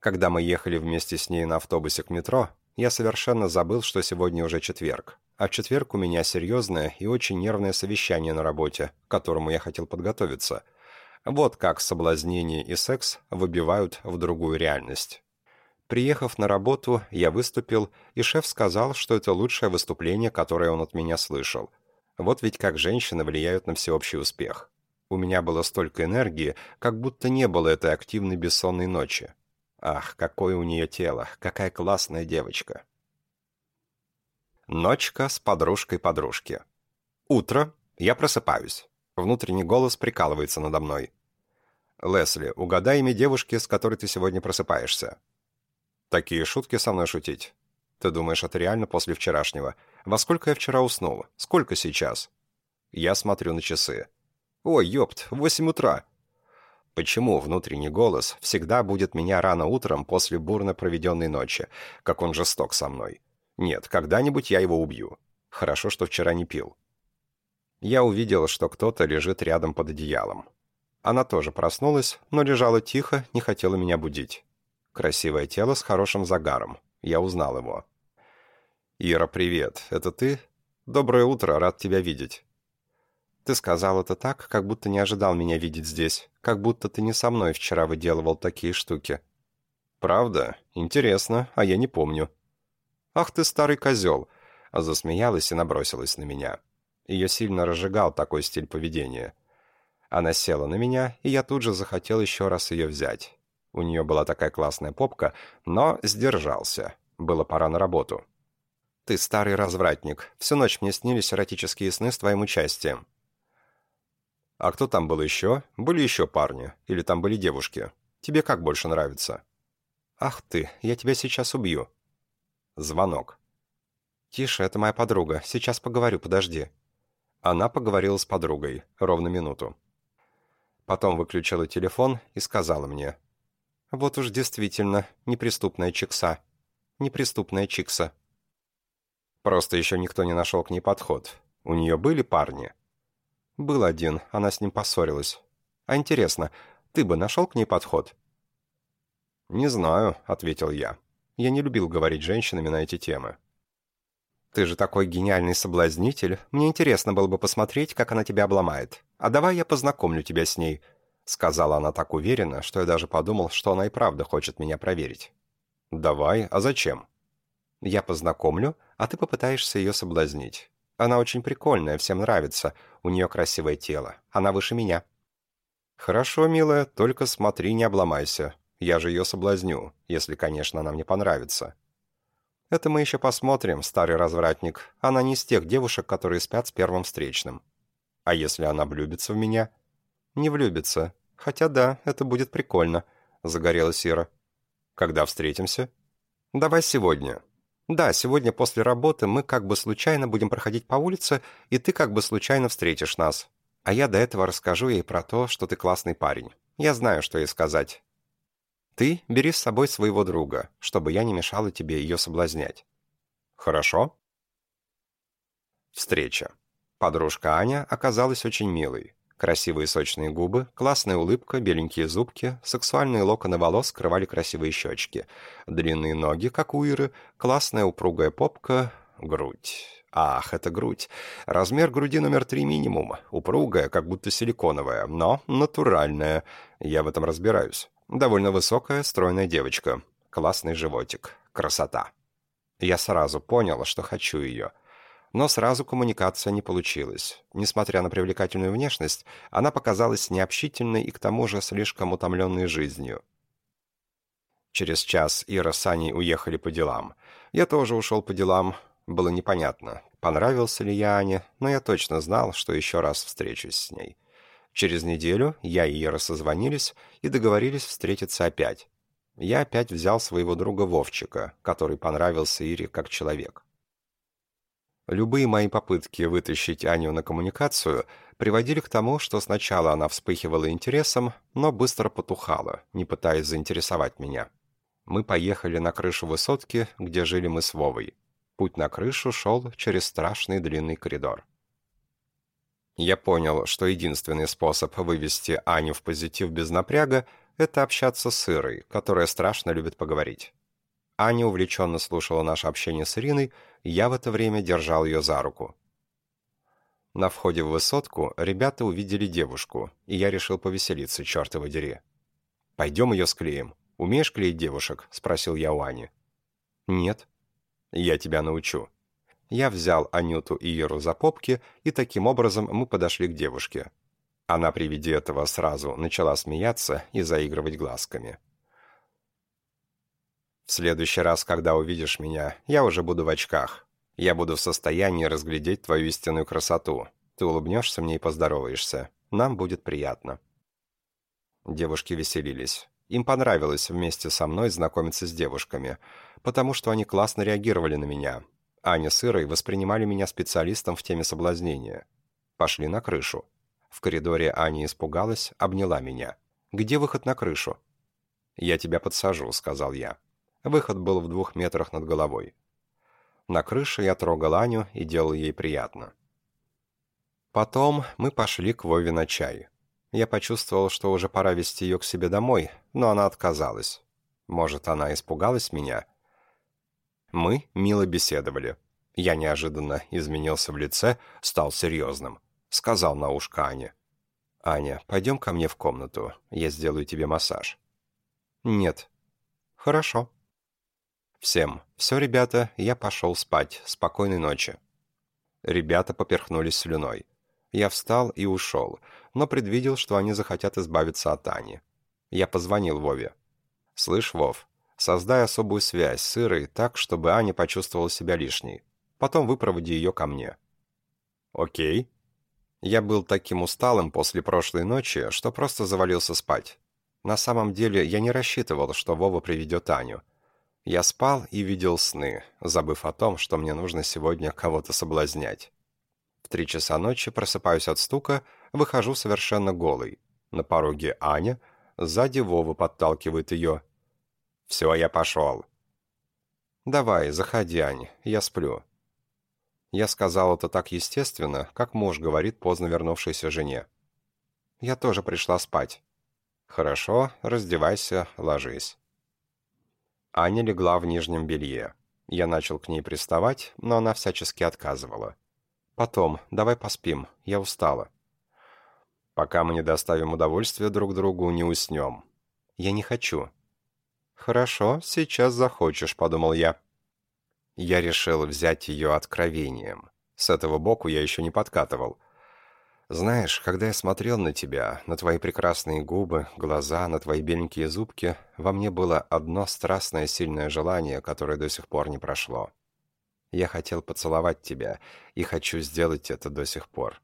Когда мы ехали вместе с ней на автобусе к метро, я совершенно забыл, что сегодня уже четверг. А в четверг у меня серьезное и очень нервное совещание на работе, к которому я хотел подготовиться. Вот как соблазнение и секс выбивают в другую реальность. Приехав на работу, я выступил, и шеф сказал, что это лучшее выступление, которое он от меня слышал. Вот ведь как женщины влияют на всеобщий успех. У меня было столько энергии, как будто не было этой активной бессонной ночи. Ах, какое у нее тело, какая классная девочка. Ночка с подружкой подружки. Утро, я просыпаюсь. Внутренний голос прикалывается надо мной. «Лесли, угадай имя девушки, с которой ты сегодня просыпаешься». «Такие шутки со мной шутить?» «Ты думаешь, это реально после вчерашнего? Во сколько я вчера уснул? Сколько сейчас?» Я смотрю на часы. «Ой, ёпт, восемь утра!» Почему внутренний голос всегда будет меня рано утром после бурно проведенной ночи, как он жесток со мной? Нет, когда-нибудь я его убью. Хорошо, что вчера не пил. Я увидел, что кто-то лежит рядом под одеялом. Она тоже проснулась, но лежала тихо, не хотела меня будить. Красивое тело с хорошим загаром. Я узнал его. «Ира, привет. Это ты? Доброе утро, рад тебя видеть». «Ты сказал это так, как будто не ожидал меня видеть здесь. Как будто ты не со мной вчера выделывал такие штуки». «Правда? Интересно, а я не помню». «Ах ты старый козел!» а Засмеялась и набросилась на меня. Ее сильно разжигал такой стиль поведения. Она села на меня, и я тут же захотел еще раз ее взять. У нее была такая классная попка, но сдержался. Было пора на работу. «Ты старый развратник. Всю ночь мне снились эротические сны с твоим участием». «А кто там был еще? Были еще парни? Или там были девушки? Тебе как больше нравится?» «Ах ты, я тебя сейчас убью». Звонок. «Тише, это моя подруга. Сейчас поговорю, подожди». Она поговорила с подругой ровно минуту. Потом выключила телефон и сказала мне. «Вот уж действительно, неприступная чикса. Неприступная чикса». Просто еще никто не нашел к ней подход. У нее были парни? Был один, она с ним поссорилась. А интересно, ты бы нашел к ней подход? «Не знаю», — ответил я. Я не любил говорить женщинами на эти темы. «Ты же такой гениальный соблазнитель. Мне интересно было бы посмотреть, как она тебя обломает. А давай я познакомлю тебя с ней», — сказала она так уверенно, что я даже подумал, что она и правда хочет меня проверить. «Давай, а зачем?» «Я познакомлю, а ты попытаешься ее соблазнить. Она очень прикольная, всем нравится. У нее красивое тело. Она выше меня». «Хорошо, милая, только смотри, не обломайся. Я же ее соблазню, если, конечно, она мне понравится», «Это мы еще посмотрим, старый развратник. Она не из тех девушек, которые спят с первым встречным. А если она влюбится в меня?» «Не влюбится. Хотя да, это будет прикольно», — загорелась Ира. «Когда встретимся?» «Давай сегодня». «Да, сегодня после работы мы как бы случайно будем проходить по улице, и ты как бы случайно встретишь нас. А я до этого расскажу ей про то, что ты классный парень. Я знаю, что ей сказать. Ты бери с собой своего друга, чтобы я не мешала тебе ее соблазнять. Хорошо? Встреча. Подружка Аня оказалась очень милой. Красивые сочные губы, классная улыбка, беленькие зубки, сексуальные локоны волос скрывали красивые щечки, длинные ноги, как у Иры, классная упругая попка, грудь. Ах, это грудь. Размер груди номер три минимум. Упругая, как будто силиконовая, но натуральная. Я в этом разбираюсь. Довольно высокая, стройная девочка. Классный животик. Красота. Я сразу понял, что хочу ее. Но сразу коммуникация не получилась. Несмотря на привлекательную внешность, она показалась необщительной и к тому же слишком утомленной жизнью. Через час Ира с Аней уехали по делам. Я тоже ушел по делам. Было непонятно, понравился ли я Ане, но я точно знал, что еще раз встречусь с ней. Через неделю я и Ира созвонились и договорились встретиться опять. Я опять взял своего друга Вовчика, который понравился Ире как человек. Любые мои попытки вытащить Аню на коммуникацию приводили к тому, что сначала она вспыхивала интересом, но быстро потухала, не пытаясь заинтересовать меня. Мы поехали на крышу высотки, где жили мы с Вовой. Путь на крышу шел через страшный длинный коридор. Я понял, что единственный способ вывести Аню в позитив без напряга – это общаться с Ирой, которая страшно любит поговорить. Аня увлеченно слушала наше общение с Ириной, я в это время держал ее за руку. На входе в высотку ребята увидели девушку, и я решил повеселиться, чертова дери. «Пойдем ее склеим. Умеешь клеить девушек?» — спросил я у Ани. «Нет». «Я тебя научу». Я взял Анюту и Еру за попки, и таким образом мы подошли к девушке. Она при виде этого сразу начала смеяться и заигрывать глазками. «В следующий раз, когда увидишь меня, я уже буду в очках. Я буду в состоянии разглядеть твою истинную красоту. Ты улыбнешься мне и поздороваешься. Нам будет приятно». Девушки веселились. Им понравилось вместе со мной знакомиться с девушками, потому что они классно реагировали на меня. Аня с Ирой воспринимали меня специалистом в теме соблазнения. Пошли на крышу. В коридоре Аня испугалась, обняла меня. «Где выход на крышу?» «Я тебя подсажу», — сказал я. Выход был в двух метрах над головой. На крыше я трогал Аню и делал ей приятно. Потом мы пошли к Вове на чай. Я почувствовал, что уже пора вести ее к себе домой, но она отказалась. Может, она испугалась меня? Мы мило беседовали. Я неожиданно изменился в лице, стал серьезным. Сказал на ушко Ане. «Аня, пойдем ко мне в комнату, я сделаю тебе массаж». «Нет». «Хорошо». «Всем. Все, ребята, я пошел спать. Спокойной ночи». Ребята поперхнулись слюной. Я встал и ушел, но предвидел, что они захотят избавиться от Ани. Я позвонил Вове. «Слышь, Вов, создай особую связь с Ирой так, чтобы Аня почувствовала себя лишней. Потом выпроводи ее ко мне». «Окей». Я был таким усталым после прошлой ночи, что просто завалился спать. На самом деле я не рассчитывал, что Вова приведет Аню. Я спал и видел сны, забыв о том, что мне нужно сегодня кого-то соблазнять три часа ночи просыпаюсь от стука, выхожу совершенно голый. На пороге Аня, сзади Вова подталкивает ее. «Все, я пошел». «Давай, заходи, Ань, я сплю». Я сказал это так естественно, как муж говорит поздно вернувшейся жене. «Я тоже пришла спать». «Хорошо, раздевайся, ложись». Аня легла в нижнем белье. Я начал к ней приставать, но она всячески отказывала. «Потом. Давай поспим. Я устала». «Пока мы не доставим удовольствия друг другу, не уснем». «Я не хочу». «Хорошо, сейчас захочешь», — подумал я. Я решил взять ее откровением. С этого боку я еще не подкатывал. Знаешь, когда я смотрел на тебя, на твои прекрасные губы, глаза, на твои беленькие зубки, во мне было одно страстное сильное желание, которое до сих пор не прошло. Я хотел поцеловать тебя, и хочу сделать это до сих пор».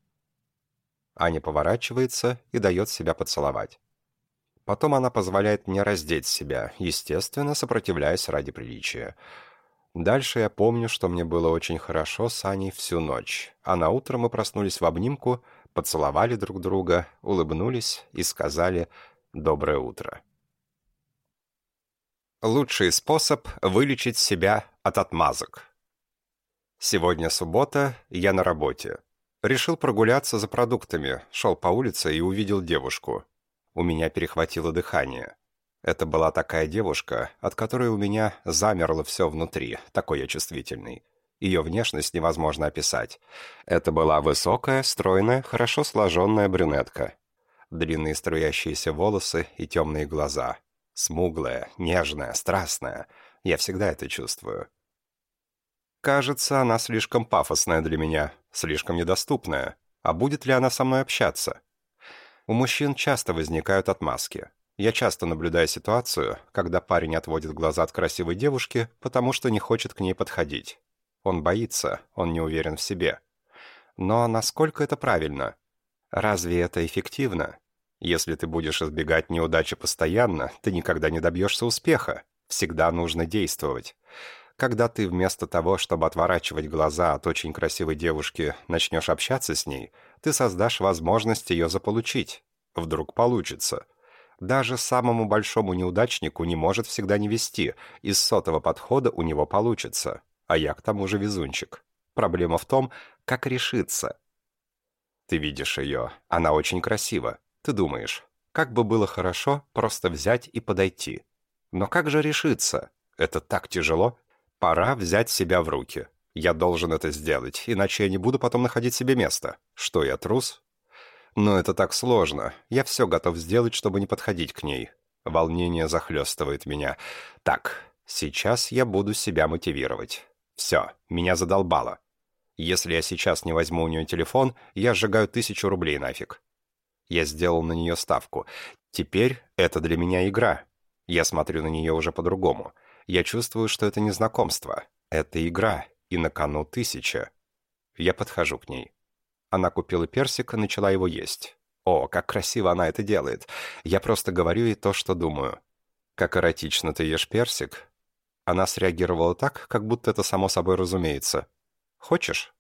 Аня поворачивается и дает себя поцеловать. Потом она позволяет мне раздеть себя, естественно, сопротивляясь ради приличия. Дальше я помню, что мне было очень хорошо с Аней всю ночь, а на утро мы проснулись в обнимку, поцеловали друг друга, улыбнулись и сказали «доброе утро». Лучший способ вылечить себя от отмазок. Сегодня суббота, я на работе. Решил прогуляться за продуктами, шел по улице и увидел девушку. У меня перехватило дыхание. Это была такая девушка, от которой у меня замерло все внутри, такой я чувствительный. Ее внешность невозможно описать. Это была высокая, стройная, хорошо сложенная брюнетка. Длинные струящиеся волосы и темные глаза. Смуглая, нежная, страстная. Я всегда это чувствую. Кажется, она слишком пафосная для меня, слишком недоступная. А будет ли она со мной общаться? У мужчин часто возникают отмазки. Я часто наблюдаю ситуацию, когда парень отводит глаза от красивой девушки, потому что не хочет к ней подходить. Он боится, он не уверен в себе. Но насколько это правильно? Разве это эффективно? Если ты будешь избегать неудачи постоянно, ты никогда не добьешься успеха. Всегда нужно действовать. Когда ты вместо того, чтобы отворачивать глаза от очень красивой девушки, начнешь общаться с ней, ты создашь возможность ее заполучить. Вдруг получится. Даже самому большому неудачнику не может всегда не вести, из сотого подхода у него получится. А я к тому же везунчик. Проблема в том, как решиться. Ты видишь ее, она очень красива. Ты думаешь, как бы было хорошо просто взять и подойти. Но как же решиться? Это так тяжело. Пора взять себя в руки. Я должен это сделать, иначе я не буду потом находить себе место. Что, я трус? Но это так сложно. Я все готов сделать, чтобы не подходить к ней. Волнение захлестывает меня. Так, сейчас я буду себя мотивировать. Все, меня задолбало. Если я сейчас не возьму у нее телефон, я сжигаю тысячу рублей нафиг. Я сделал на нее ставку. Теперь это для меня игра. Я смотрю на нее уже по-другому. Я чувствую, что это не знакомство. Это игра, и на кону тысяча. Я подхожу к ней. Она купила персик и начала его есть. О, как красиво она это делает. Я просто говорю ей то, что думаю. Как эротично ты ешь персик. Она среагировала так, как будто это само собой разумеется. Хочешь?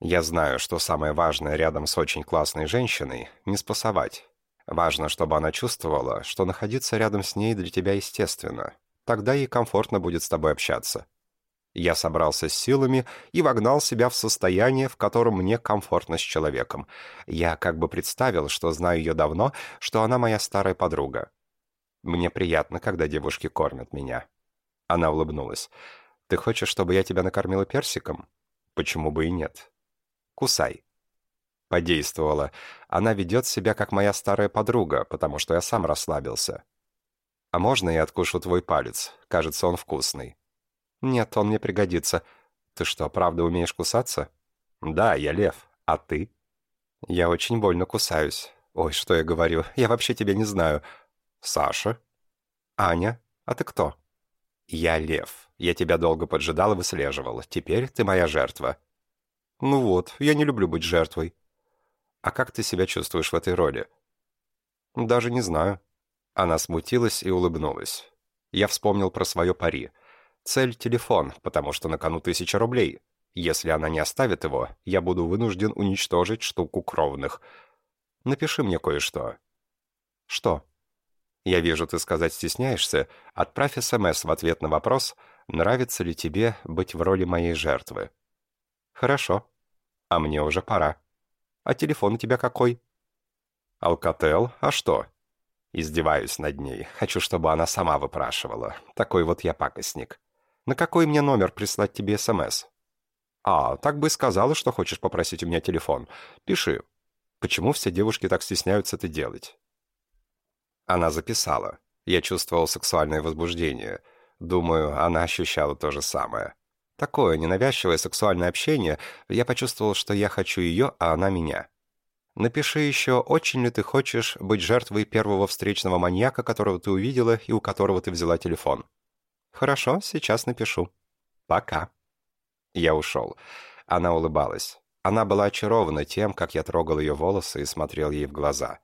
Я знаю, что самое важное рядом с очень классной женщиной — не спасовать. Важно, чтобы она чувствовала, что находиться рядом с ней для тебя естественно. Тогда ей комфортно будет с тобой общаться. Я собрался с силами и вогнал себя в состояние, в котором мне комфортно с человеком. Я как бы представил, что знаю ее давно, что она моя старая подруга. Мне приятно, когда девушки кормят меня. Она улыбнулась. «Ты хочешь, чтобы я тебя накормила персиком?» «Почему бы и нет?» «Кусай». Подействовала. Она ведет себя, как моя старая подруга, потому что я сам расслабился. «А можно я откушу твой палец? Кажется, он вкусный». «Нет, он мне пригодится. Ты что, правда умеешь кусаться?» «Да, я лев. А ты?» «Я очень больно кусаюсь. Ой, что я говорю? Я вообще тебя не знаю». «Саша?» «Аня? А ты кто?» «Я лев. Я тебя долго поджидал и выслеживал. Теперь ты моя жертва». «Ну вот, я не люблю быть жертвой». «А как ты себя чувствуешь в этой роли?» «Даже не знаю». Она смутилась и улыбнулась. Я вспомнил про свое пари — Цель — телефон, потому что на кону тысяча рублей. Если она не оставит его, я буду вынужден уничтожить штуку кровных. Напиши мне кое-что». «Что?» «Я вижу, ты сказать стесняешься. Отправь СМС в ответ на вопрос, нравится ли тебе быть в роли моей жертвы». «Хорошо. А мне уже пора. А телефон у тебя какой?» «Алкател? А что?» Издеваюсь над ней. Хочу, чтобы она сама выпрашивала. Такой вот я пакостник. На какой мне номер прислать тебе СМС? А, так бы и сказала, что хочешь попросить у меня телефон. Пиши. Почему все девушки так стесняются это делать? Она записала. Я чувствовал сексуальное возбуждение. Думаю, она ощущала то же самое. Такое ненавязчивое сексуальное общение, я почувствовал, что я хочу ее, а она меня. Напиши еще, очень ли ты хочешь быть жертвой первого встречного маньяка, которого ты увидела и у которого ты взяла телефон. «Хорошо, сейчас напишу. Пока». Я ушел. Она улыбалась. Она была очарована тем, как я трогал ее волосы и смотрел ей в глаза.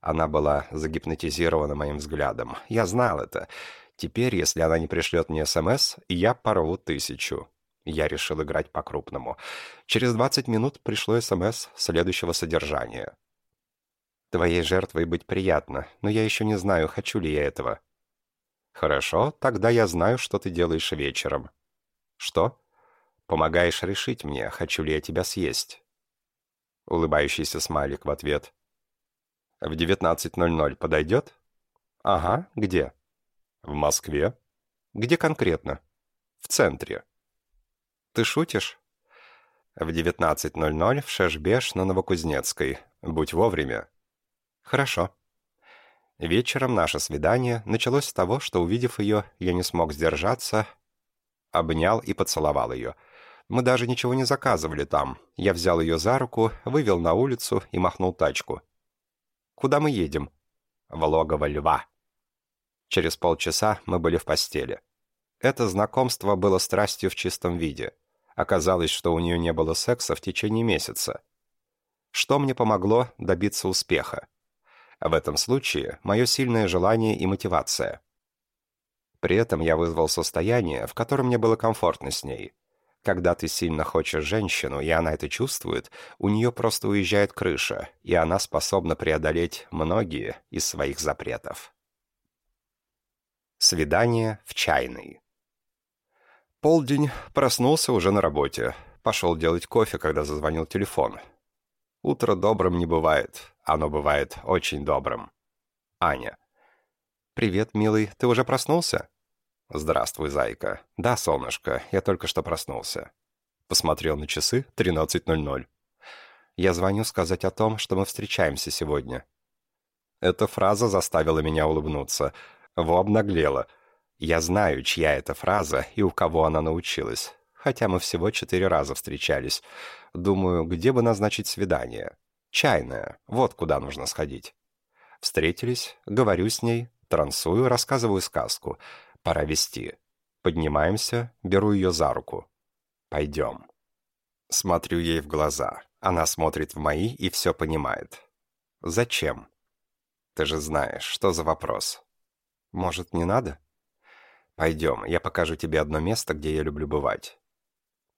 Она была загипнотизирована моим взглядом. Я знал это. Теперь, если она не пришлет мне СМС, я порву тысячу. Я решил играть по-крупному. Через 20 минут пришло СМС следующего содержания. «Твоей жертвой быть приятно, но я еще не знаю, хочу ли я этого. «Хорошо, тогда я знаю, что ты делаешь вечером». «Что?» «Помогаешь решить мне, хочу ли я тебя съесть». Улыбающийся смайлик в ответ. «В 19.00 подойдет?» «Ага, где?» «В Москве». «Где конкретно?» «В центре». «Ты шутишь?» «В 19.00 в Шешбеш на Новокузнецкой. Будь вовремя». «Хорошо». Вечером наше свидание началось с того, что, увидев ее, я не смог сдержаться, обнял и поцеловал ее. Мы даже ничего не заказывали там. Я взял ее за руку, вывел на улицу и махнул тачку. «Куда мы едем?» «В логово льва». Через полчаса мы были в постели. Это знакомство было страстью в чистом виде. Оказалось, что у нее не было секса в течение месяца. Что мне помогло добиться успеха? В этом случае мое сильное желание и мотивация. При этом я вызвал состояние, в котором мне было комфортно с ней. Когда ты сильно хочешь женщину, и она это чувствует, у нее просто уезжает крыша, и она способна преодолеть многие из своих запретов. Свидание в чайной. Полдень, проснулся уже на работе. Пошел делать кофе, когда зазвонил телефон. Утро добрым не бывает. Оно бывает очень добрым. Аня. «Привет, милый. Ты уже проснулся?» «Здравствуй, зайка. Да, солнышко, я только что проснулся». Посмотрел на часы 13.00. Я звоню сказать о том, что мы встречаемся сегодня. Эта фраза заставила меня улыбнуться. Во обнаглела. Я знаю, чья это фраза и у кого она научилась. Хотя мы всего четыре раза встречались. Думаю, где бы назначить свидание? Чайная. Вот куда нужно сходить. Встретились, говорю с ней, трансую, рассказываю сказку. Пора вести. Поднимаемся, беру ее за руку. Пойдем. Смотрю ей в глаза. Она смотрит в мои и все понимает. Зачем? Ты же знаешь, что за вопрос. Может, не надо? Пойдем, я покажу тебе одно место, где я люблю бывать.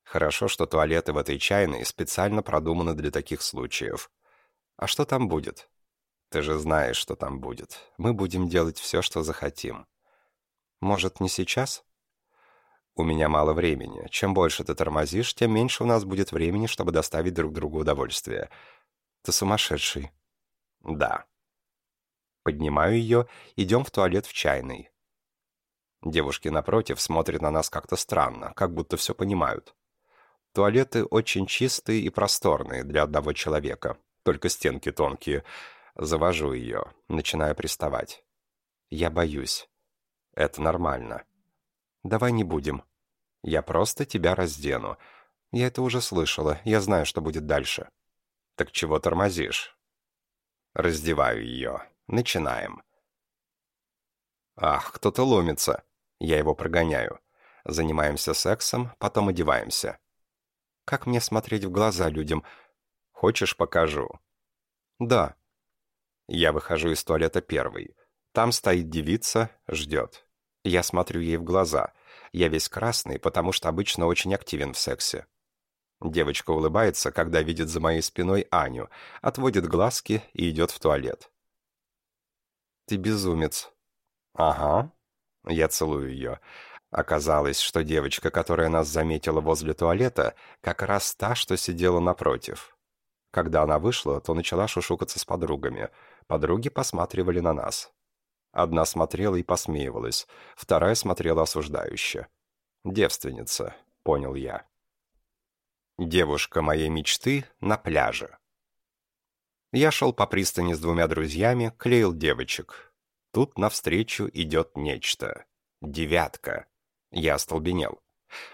Хорошо, что туалеты в этой чайной специально продуманы для таких случаев. А что там будет? Ты же знаешь, что там будет. Мы будем делать все, что захотим. Может, не сейчас? У меня мало времени. Чем больше ты тормозишь, тем меньше у нас будет времени, чтобы доставить друг другу удовольствие. Ты сумасшедший. Да. Поднимаю ее, идем в туалет в чайный. Девушки напротив смотрят на нас как-то странно, как будто все понимают. Туалеты очень чистые и просторные для одного человека, только стенки тонкие — Завожу ее, начинаю приставать. Я боюсь. Это нормально. Давай не будем. Я просто тебя раздену. Я это уже слышала, я знаю, что будет дальше. Так чего тормозишь? Раздеваю ее. Начинаем. Ах, кто-то ломится. Я его прогоняю. Занимаемся сексом, потом одеваемся. Как мне смотреть в глаза людям? Хочешь, покажу? Да. Я выхожу из туалета первый. Там стоит девица, ждет. Я смотрю ей в глаза. Я весь красный, потому что обычно очень активен в сексе. Девочка улыбается, когда видит за моей спиной Аню, отводит глазки и идет в туалет. «Ты безумец». «Ага». Я целую ее. Оказалось, что девочка, которая нас заметила возле туалета, как раз та, что сидела напротив. Когда она вышла, то начала шушукаться с подругами — Подруги посматривали на нас. Одна смотрела и посмеивалась, вторая смотрела осуждающе. «Девственница», — понял я. Девушка моей мечты на пляже. Я шел по пристани с двумя друзьями, клеил девочек. Тут навстречу идет нечто. Девятка. Я остолбенел.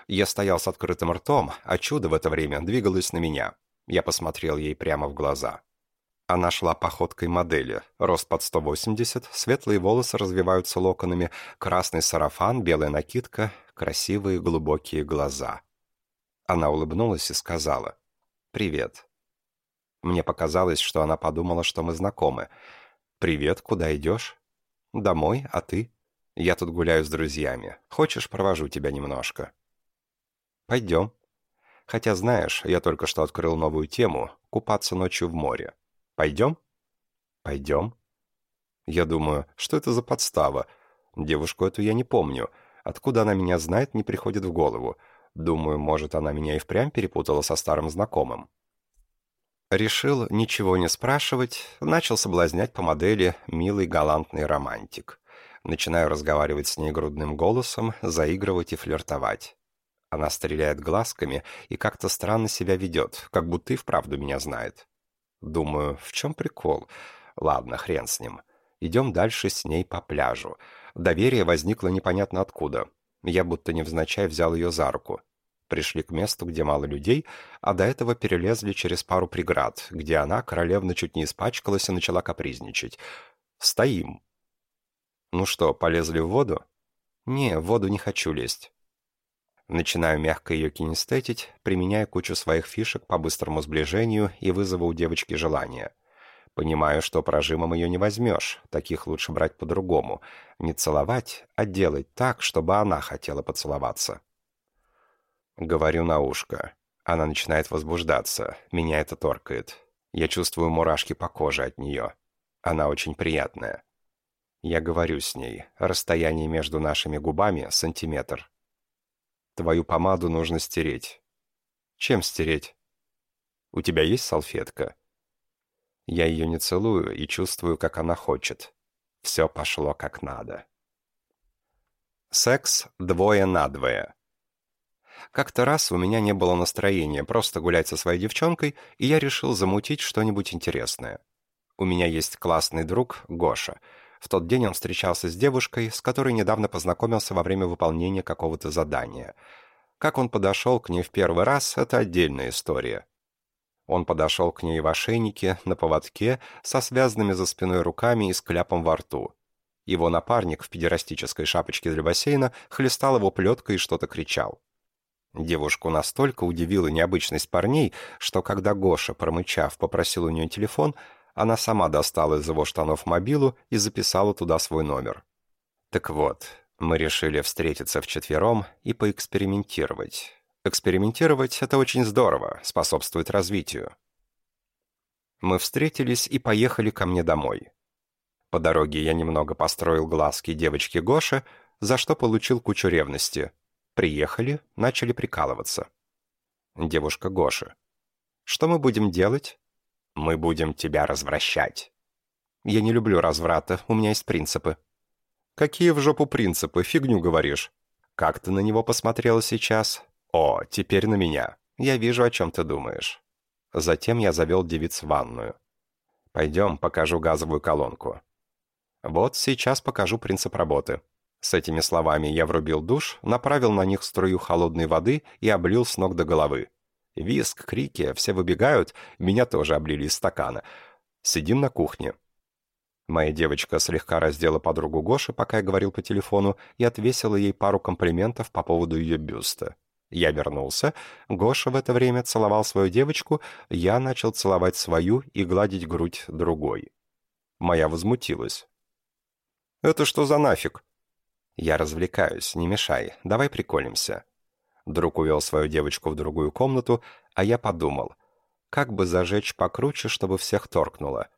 Я стоял с открытым ртом, а чудо в это время двигалось на меня. Я посмотрел ей прямо в глаза. Она шла походкой модели. Рост под 180, светлые волосы развиваются локонами, красный сарафан, белая накидка, красивые глубокие глаза. Она улыбнулась и сказала «Привет». Мне показалось, что она подумала, что мы знакомы. «Привет, куда идешь?» «Домой, а ты?» «Я тут гуляю с друзьями. Хочешь, провожу тебя немножко?» «Пойдем». Хотя, знаешь, я только что открыл новую тему — купаться ночью в море. Пойдем?» «Пойдем». Я думаю, что это за подстава? Девушку эту я не помню. Откуда она меня знает, не приходит в голову. Думаю, может, она меня и впрямь перепутала со старым знакомым. Решил ничего не спрашивать, начал соблазнять по модели «милый галантный романтик». Начинаю разговаривать с ней грудным голосом, заигрывать и флиртовать. Она стреляет глазками и как-то странно себя ведет, как будто и вправду меня знает. Думаю, в чем прикол? Ладно, хрен с ним. Идем дальше с ней по пляжу. Доверие возникло непонятно откуда. Я будто невзначай взял ее за руку. Пришли к месту, где мало людей, а до этого перелезли через пару преград, где она, королевна, чуть не испачкалась и начала капризничать. «Стоим». «Ну что, полезли в воду?» «Не, в воду не хочу лезть». Начинаю мягко ее кинестетить, применяя кучу своих фишек по быстрому сближению и вызову у девочки желания. Понимаю, что прожимом ее не возьмешь, таких лучше брать по-другому. Не целовать, а делать так, чтобы она хотела поцеловаться. Говорю на ушко. Она начинает возбуждаться, меня это торкает. Я чувствую мурашки по коже от нее. Она очень приятная. Я говорю с ней. Расстояние между нашими губами — сантиметр. Твою помаду нужно стереть. Чем стереть? У тебя есть салфетка? Я ее не целую и чувствую, как она хочет. Все пошло как надо. Секс двое на двое. Как-то раз у меня не было настроения просто гулять со своей девчонкой, и я решил замутить что-нибудь интересное. У меня есть классный друг Гоша. В тот день он встречался с девушкой, с которой недавно познакомился во время выполнения какого-то задания. Как он подошел к ней в первый раз, это отдельная история. Он подошел к ней в ошейнике, на поводке, со связанными за спиной руками и с кляпом во рту. Его напарник в педерастической шапочке для бассейна хлестал его плеткой и что-то кричал. Девушку настолько удивила необычность парней, что когда Гоша, промычав, попросил у нее телефон, она сама достала из его штанов мобилу и записала туда свой номер. Так вот, мы решили встретиться вчетвером и поэкспериментировать. Экспериментировать — это очень здорово, способствует развитию. Мы встретились и поехали ко мне домой. По дороге я немного построил глазки девочке Гоше, за что получил кучу ревности. Приехали, начали прикалываться. Девушка Гоша. «Что мы будем делать?» «Мы будем тебя развращать». «Я не люблю разврата, у меня есть принципы». «Какие в жопу принципы? Фигню говоришь». «Как ты на него посмотрела сейчас?» «О, теперь на меня. Я вижу, о чем ты думаешь». Затем я завел девиц в ванную. «Пойдем, покажу газовую колонку». Вот сейчас покажу принцип работы. С этими словами я врубил душ, направил на них струю холодной воды и облил с ног до головы. Виск, крики, все выбегают, меня тоже облили из стакана. Сидим на кухне. Моя девочка слегка раздела подругу Гоши, пока я говорил по телефону, и отвесила ей пару комплиментов по поводу ее бюста. Я вернулся. Гоша в это время целовал свою девочку, я начал целовать свою и гладить грудь другой. Моя возмутилась. «Это что за нафиг?» «Я развлекаюсь, не мешай, давай приколимся». Друг увел свою девочку в другую комнату, а я подумал, как бы зажечь покруче, чтобы всех торкнуло.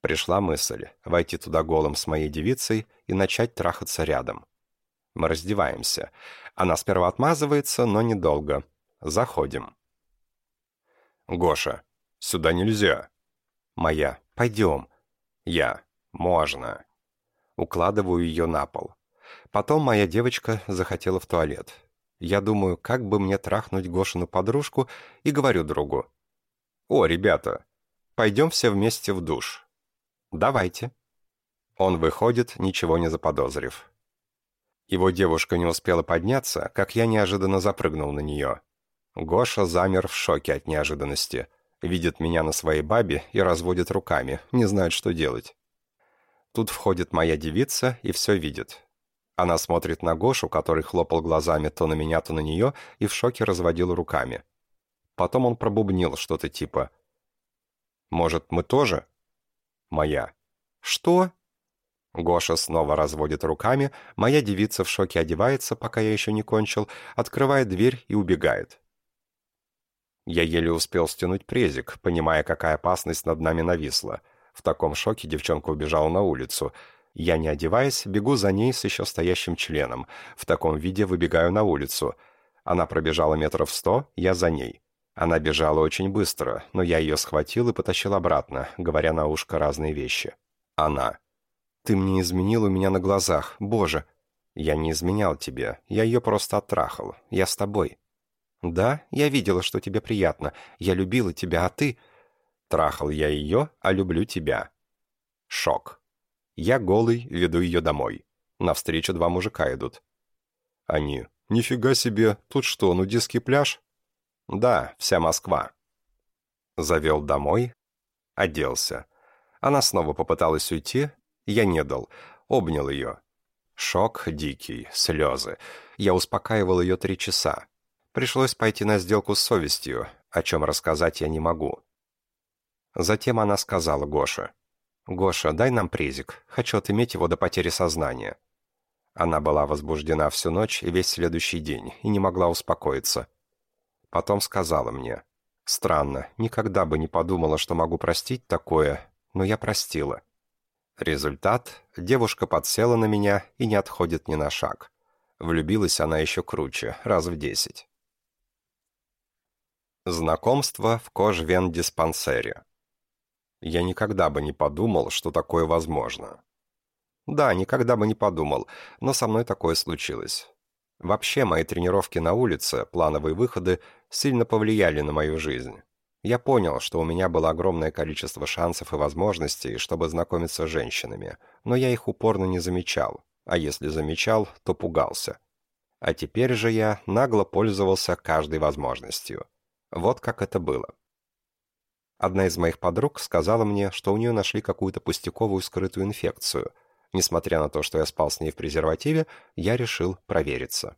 Пришла мысль войти туда голым с моей девицей и начать трахаться рядом. Мы раздеваемся. Она сперва отмазывается, но недолго. Заходим. Гоша. Сюда нельзя. Моя. Пойдем. Я. Можно укладываю ее на пол. Потом моя девочка захотела в туалет. Я думаю, как бы мне трахнуть Гошину подружку, и говорю другу. «О, ребята, пойдем все вместе в душ». «Давайте». Он выходит, ничего не заподозрив. Его девушка не успела подняться, как я неожиданно запрыгнул на нее. Гоша замер в шоке от неожиданности. Видит меня на своей бабе и разводит руками, не знает, что делать. Тут входит моя девица и все видит. Она смотрит на Гошу, который хлопал глазами то на меня, то на нее, и в шоке разводил руками. Потом он пробубнил что-то типа «Может, мы тоже?» «Моя». «Что?» Гоша снова разводит руками, моя девица в шоке одевается, пока я еще не кончил, открывает дверь и убегает. Я еле успел стянуть презик, понимая, какая опасность над нами нависла — в таком шоке девчонка убежала на улицу. Я, не одеваясь, бегу за ней с еще стоящим членом. В таком виде выбегаю на улицу. Она пробежала метров сто, я за ней. Она бежала очень быстро, но я ее схватил и потащил обратно, говоря на ушко разные вещи. Она. «Ты мне изменил у меня на глазах, боже!» «Я не изменял тебе, я ее просто оттрахал. Я с тобой». «Да, я видела, что тебе приятно. Я любила тебя, а ты...» Трахал я ее, а люблю тебя. Шок. Я голый, веду ее домой. Навстречу два мужика идут. Они. Нифига себе, тут что, нудистский пляж? Да, вся Москва. Завел домой, оделся. Она снова попыталась уйти, я не дал, обнял ее. Шок дикий, слезы. Я успокаивал ее три часа. Пришлось пойти на сделку с совестью, о чем рассказать я не могу. Затем она сказала Гоше. «Гоша, дай нам презик. Хочу отыметь его до потери сознания». Она была возбуждена всю ночь и весь следующий день, и не могла успокоиться. Потом сказала мне. «Странно, никогда бы не подумала, что могу простить такое, но я простила». Результат – девушка подсела на меня и не отходит ни на шаг. Влюбилась она еще круче, раз в десять. Знакомство в кожвен-диспансере. Я никогда бы не подумал, что такое возможно. Да, никогда бы не подумал, но со мной такое случилось. Вообще, мои тренировки на улице, плановые выходы, сильно повлияли на мою жизнь. Я понял, что у меня было огромное количество шансов и возможностей, чтобы знакомиться с женщинами, но я их упорно не замечал, а если замечал, то пугался. А теперь же я нагло пользовался каждой возможностью. Вот как это было. Одна из моих подруг сказала мне, что у нее нашли какую-то пустяковую скрытую инфекцию. Несмотря на то, что я спал с ней в презервативе, я решил провериться.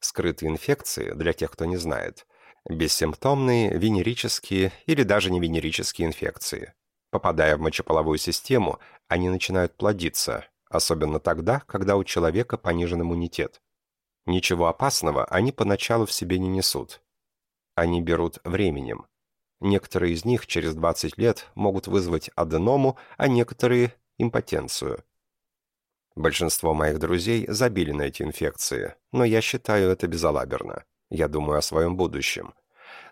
Скрытые инфекции, для тех, кто не знает, бессимптомные, венерические или даже не венерические инфекции. Попадая в мочеполовую систему, они начинают плодиться, особенно тогда, когда у человека понижен иммунитет. Ничего опасного они поначалу в себе не несут. Они берут временем. Некоторые из них через 20 лет могут вызвать аденому, а некоторые – импотенцию. Большинство моих друзей забили на эти инфекции, но я считаю это безалаберно. Я думаю о своем будущем.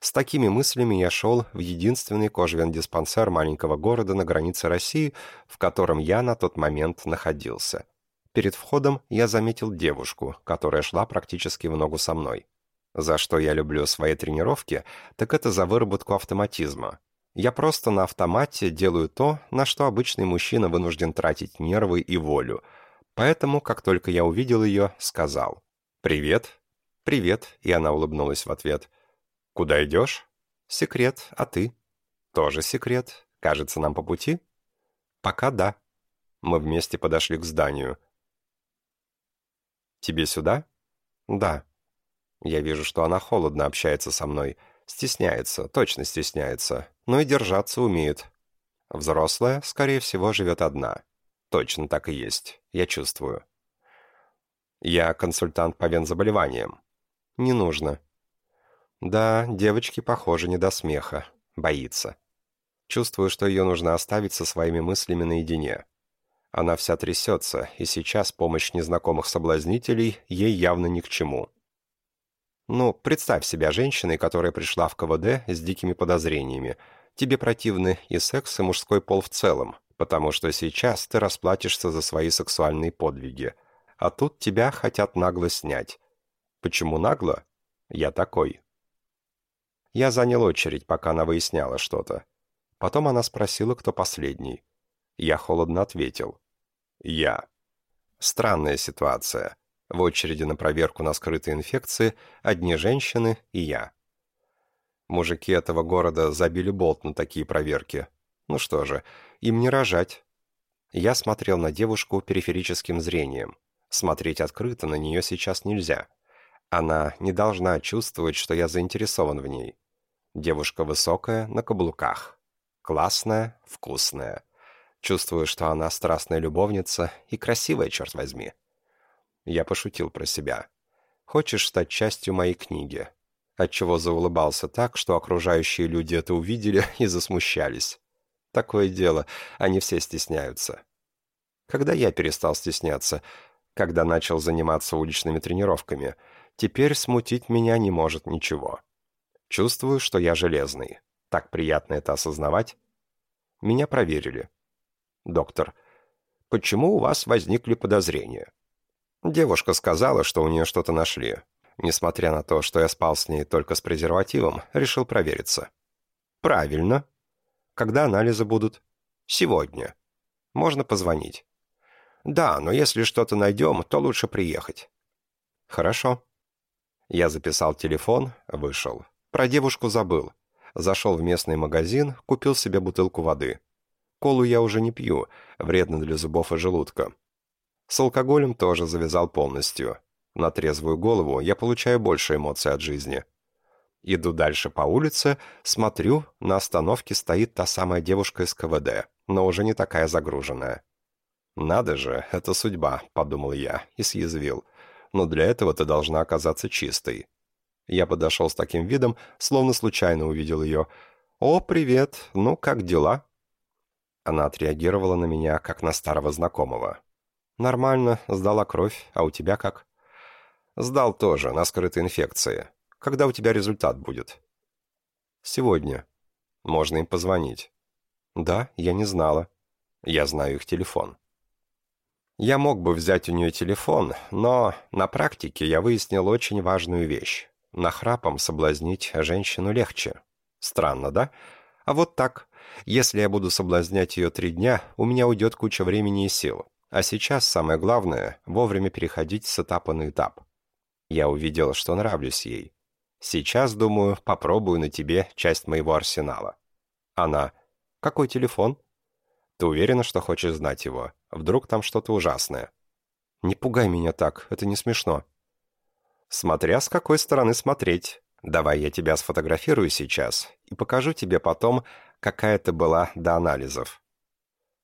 С такими мыслями я шел в единственный кожвен-диспансер маленького города на границе России, в котором я на тот момент находился. Перед входом я заметил девушку, которая шла практически в ногу со мной. За что я люблю свои тренировки, так это за выработку автоматизма. Я просто на автомате делаю то, на что обычный мужчина вынужден тратить нервы и волю. Поэтому, как только я увидел ее, сказал «Привет». «Привет», и она улыбнулась в ответ. «Куда идешь?» «Секрет, а ты?» «Тоже секрет. Кажется, нам по пути?» «Пока да». Мы вместе подошли к зданию. «Тебе сюда?» «Да». Я вижу, что она холодно общается со мной. Стесняется, точно стесняется. Но и держаться умеет. Взрослая, скорее всего, живет одна. Точно так и есть. Я чувствую. Я консультант по вензаболеваниям. Не нужно. Да, девочке, похоже, не до смеха. Боится. Чувствую, что ее нужно оставить со своими мыслями наедине. Она вся трясется, и сейчас помощь незнакомых соблазнителей ей явно ни к чему. Ну, представь себя женщиной, которая пришла в КВД с дикими подозрениями. Тебе противны и секс, и мужской пол в целом, потому что сейчас ты расплатишься за свои сексуальные подвиги. А тут тебя хотят нагло снять. Почему нагло? Я такой. Я занял очередь, пока она выясняла что-то. Потом она спросила, кто последний. Я холодно ответил. Я. Странная ситуация. В очереди на проверку на скрытые инфекции одни женщины и я. Мужики этого города забили болт на такие проверки. Ну что же, им не рожать. Я смотрел на девушку периферическим зрением. Смотреть открыто на нее сейчас нельзя. Она не должна чувствовать, что я заинтересован в ней. Девушка высокая, на каблуках. Классная, вкусная. Чувствую, что она страстная любовница и красивая, черт возьми. Я пошутил про себя. «Хочешь стать частью моей книги?» Отчего заулыбался так, что окружающие люди это увидели и засмущались. Такое дело, они все стесняются. Когда я перестал стесняться? Когда начал заниматься уличными тренировками. Теперь смутить меня не может ничего. Чувствую, что я железный. Так приятно это осознавать. Меня проверили. Доктор, почему у вас возникли подозрения? Девушка сказала, что у нее что-то нашли. Несмотря на то, что я спал с ней только с презервативом, решил провериться. Правильно. Когда анализы будут? Сегодня. Можно позвонить. Да, но если что-то найдем, то лучше приехать. Хорошо. Я записал телефон, вышел. Про девушку забыл. Зашел в местный магазин, купил себе бутылку воды. Колу я уже не пью, вредно для зубов и желудка. С алкоголем тоже завязал полностью. На трезвую голову я получаю больше эмоций от жизни. Иду дальше по улице, смотрю, на остановке стоит та самая девушка из КВД, но уже не такая загруженная. «Надо же, это судьба», — подумал я и съязвил. «Но для этого ты должна оказаться чистой». Я подошел с таким видом, словно случайно увидел ее. «О, привет! Ну, как дела?» Она отреагировала на меня, как на старого знакомого. «Нормально, сдала кровь. А у тебя как?» «Сдал тоже, на скрытой инфекции. Когда у тебя результат будет?» «Сегодня. Можно им позвонить». «Да, я не знала. Я знаю их телефон». Я мог бы взять у нее телефон, но на практике я выяснил очень важную вещь. Нахрапом соблазнить женщину легче. Странно, да? А вот так. Если я буду соблазнять ее три дня, у меня уйдет куча времени и сил. А сейчас самое главное — вовремя переходить с этапа на этап. Я увидел, что нравлюсь ей. Сейчас, думаю, попробую на тебе часть моего арсенала. Она. Какой телефон? Ты уверена, что хочешь знать его? Вдруг там что-то ужасное? Не пугай меня так, это не смешно. Смотря с какой стороны смотреть. Давай я тебя сфотографирую сейчас и покажу тебе потом, какая ты была до анализов.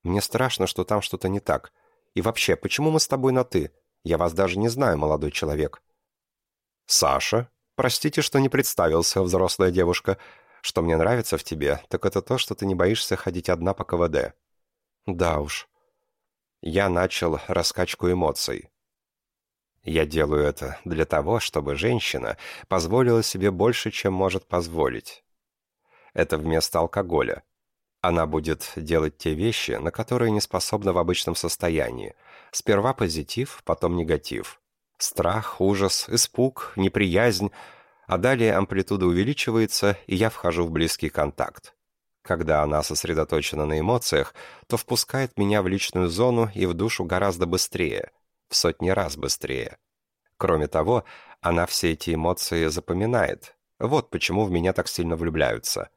Мне страшно, что там что-то не так. И вообще, почему мы с тобой на «ты»? Я вас даже не знаю, молодой человек. Саша? Простите, что не представился, взрослая девушка. Что мне нравится в тебе, так это то, что ты не боишься ходить одна по КВД. Да уж. Я начал раскачку эмоций. Я делаю это для того, чтобы женщина позволила себе больше, чем может позволить. Это вместо алкоголя. Она будет делать те вещи, на которые не способна в обычном состоянии. Сперва позитив, потом негатив. Страх, ужас, испуг, неприязнь, а далее амплитуда увеличивается, и я вхожу в близкий контакт. Когда она сосредоточена на эмоциях, то впускает меня в личную зону и в душу гораздо быстрее, в сотни раз быстрее. Кроме того, она все эти эмоции запоминает. Вот почему в меня так сильно влюбляются.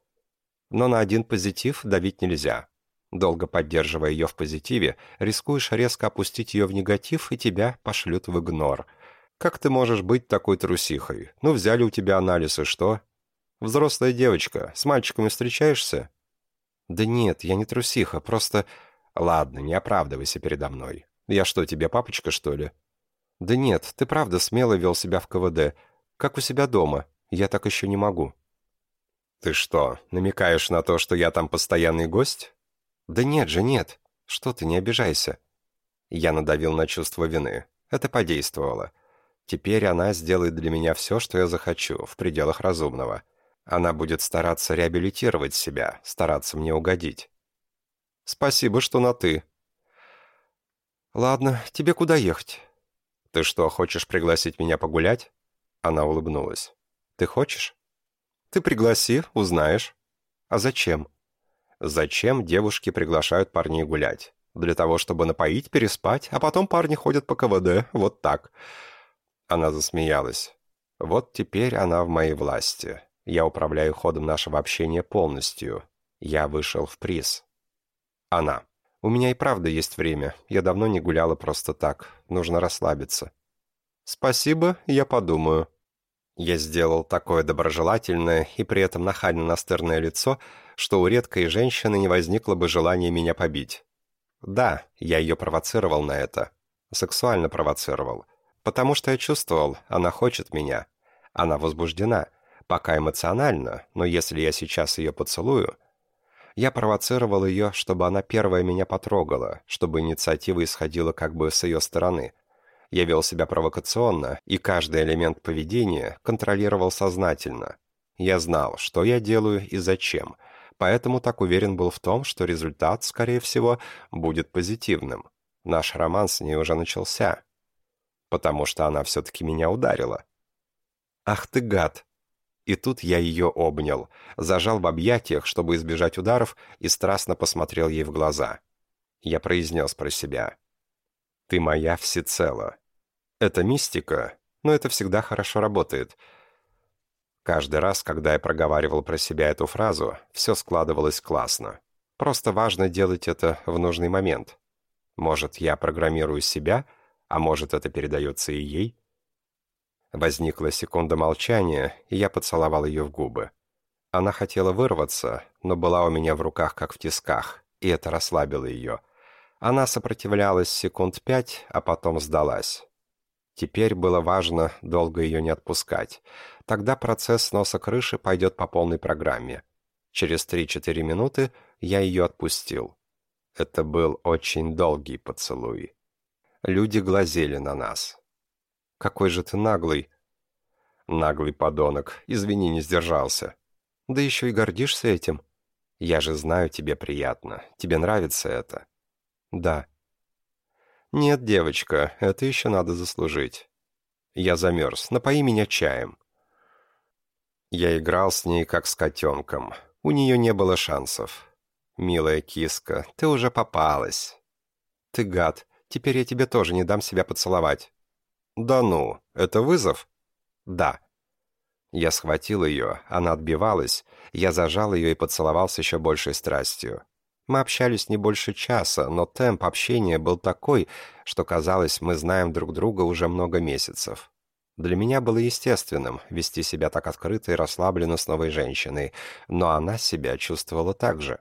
Но на один позитив давить нельзя. Долго поддерживая ее в позитиве, рискуешь резко опустить ее в негатив, и тебя пошлют в игнор. Как ты можешь быть такой трусихой? Ну, взяли у тебя анализ, и что? Взрослая девочка, с мальчиками встречаешься? «Да нет, я не трусиха, просто...» «Ладно, не оправдывайся передо мной. Я что, тебе папочка, что ли?» «Да нет, ты правда смело вел себя в КВД. Как у себя дома. Я так еще не могу». «Ты что, намекаешь на то, что я там постоянный гость?» «Да нет же, нет. Что ты, не обижайся». Я надавил на чувство вины. Это подействовало. Теперь она сделает для меня все, что я захочу, в пределах разумного. Она будет стараться реабилитировать себя, стараться мне угодить. Спасибо, что на «ты». Ладно, тебе куда ехать? Ты что, хочешь пригласить меня погулять? Она улыбнулась. Ты хочешь? Ты пригласи, узнаешь. А зачем? Зачем девушки приглашают парней гулять? Для того, чтобы напоить, переспать, а потом парни ходят по КВД, вот так. Она засмеялась. Вот теперь она в моей власти. Я управляю ходом нашего общения полностью. Я вышел в приз. Она. У меня и правда есть время. Я давно не гуляла просто так. Нужно расслабиться. Спасибо, я подумаю. Я сделал такое доброжелательное и при этом нахально-настырное лицо, что у редкой женщины не возникло бы желания меня побить. Да, я ее провоцировал на это. Сексуально провоцировал. Потому что я чувствовал, она хочет меня. Она возбуждена. Пока эмоционально, но если я сейчас ее поцелую... Я провоцировал ее, чтобы она первая меня потрогала, чтобы инициатива исходила как бы с ее стороны. Я вел себя провокационно, и каждый элемент поведения контролировал сознательно. Я знал, что я делаю и зачем, поэтому так уверен был в том, что результат, скорее всего, будет позитивным. Наш роман с ней уже начался. Потому что она все-таки меня ударила. «Ах ты гад!» И тут я ее обнял, зажал в объятиях, чтобы избежать ударов, и страстно посмотрел ей в глаза. Я произнес про себя. «Ты моя всецело». Это мистика, но это всегда хорошо работает. Каждый раз, когда я проговаривал про себя эту фразу, все складывалось классно. Просто важно делать это в нужный момент. Может, я программирую себя, а может, это передается и ей. Возникла секунда молчания, и я поцеловал ее в губы. Она хотела вырваться, но была у меня в руках как в тисках, и это расслабило ее. Она сопротивлялась секунд пять, а потом сдалась. Теперь было важно долго ее не отпускать. Тогда процесс сноса крыши пойдет по полной программе. Через 3-4 минуты я ее отпустил. Это был очень долгий поцелуй. Люди глазели на нас. «Какой же ты наглый!» «Наглый подонок, извини, не сдержался». «Да еще и гордишься этим?» «Я же знаю, тебе приятно. Тебе нравится это?» «Да». «Нет, девочка, это еще надо заслужить». «Я замерз. Напои меня чаем». Я играл с ней, как с котенком. У нее не было шансов. «Милая киска, ты уже попалась». «Ты гад. Теперь я тебе тоже не дам себя поцеловать». «Да ну, это вызов?» «Да». Я схватил ее, она отбивалась, я зажал ее и поцеловал с еще большей страстью. Мы общались не больше часа, но темп общения был такой, что казалось, мы знаем друг друга уже много месяцев. Для меня было естественным вести себя так открыто и расслабленно с новой женщиной, но она себя чувствовала так же.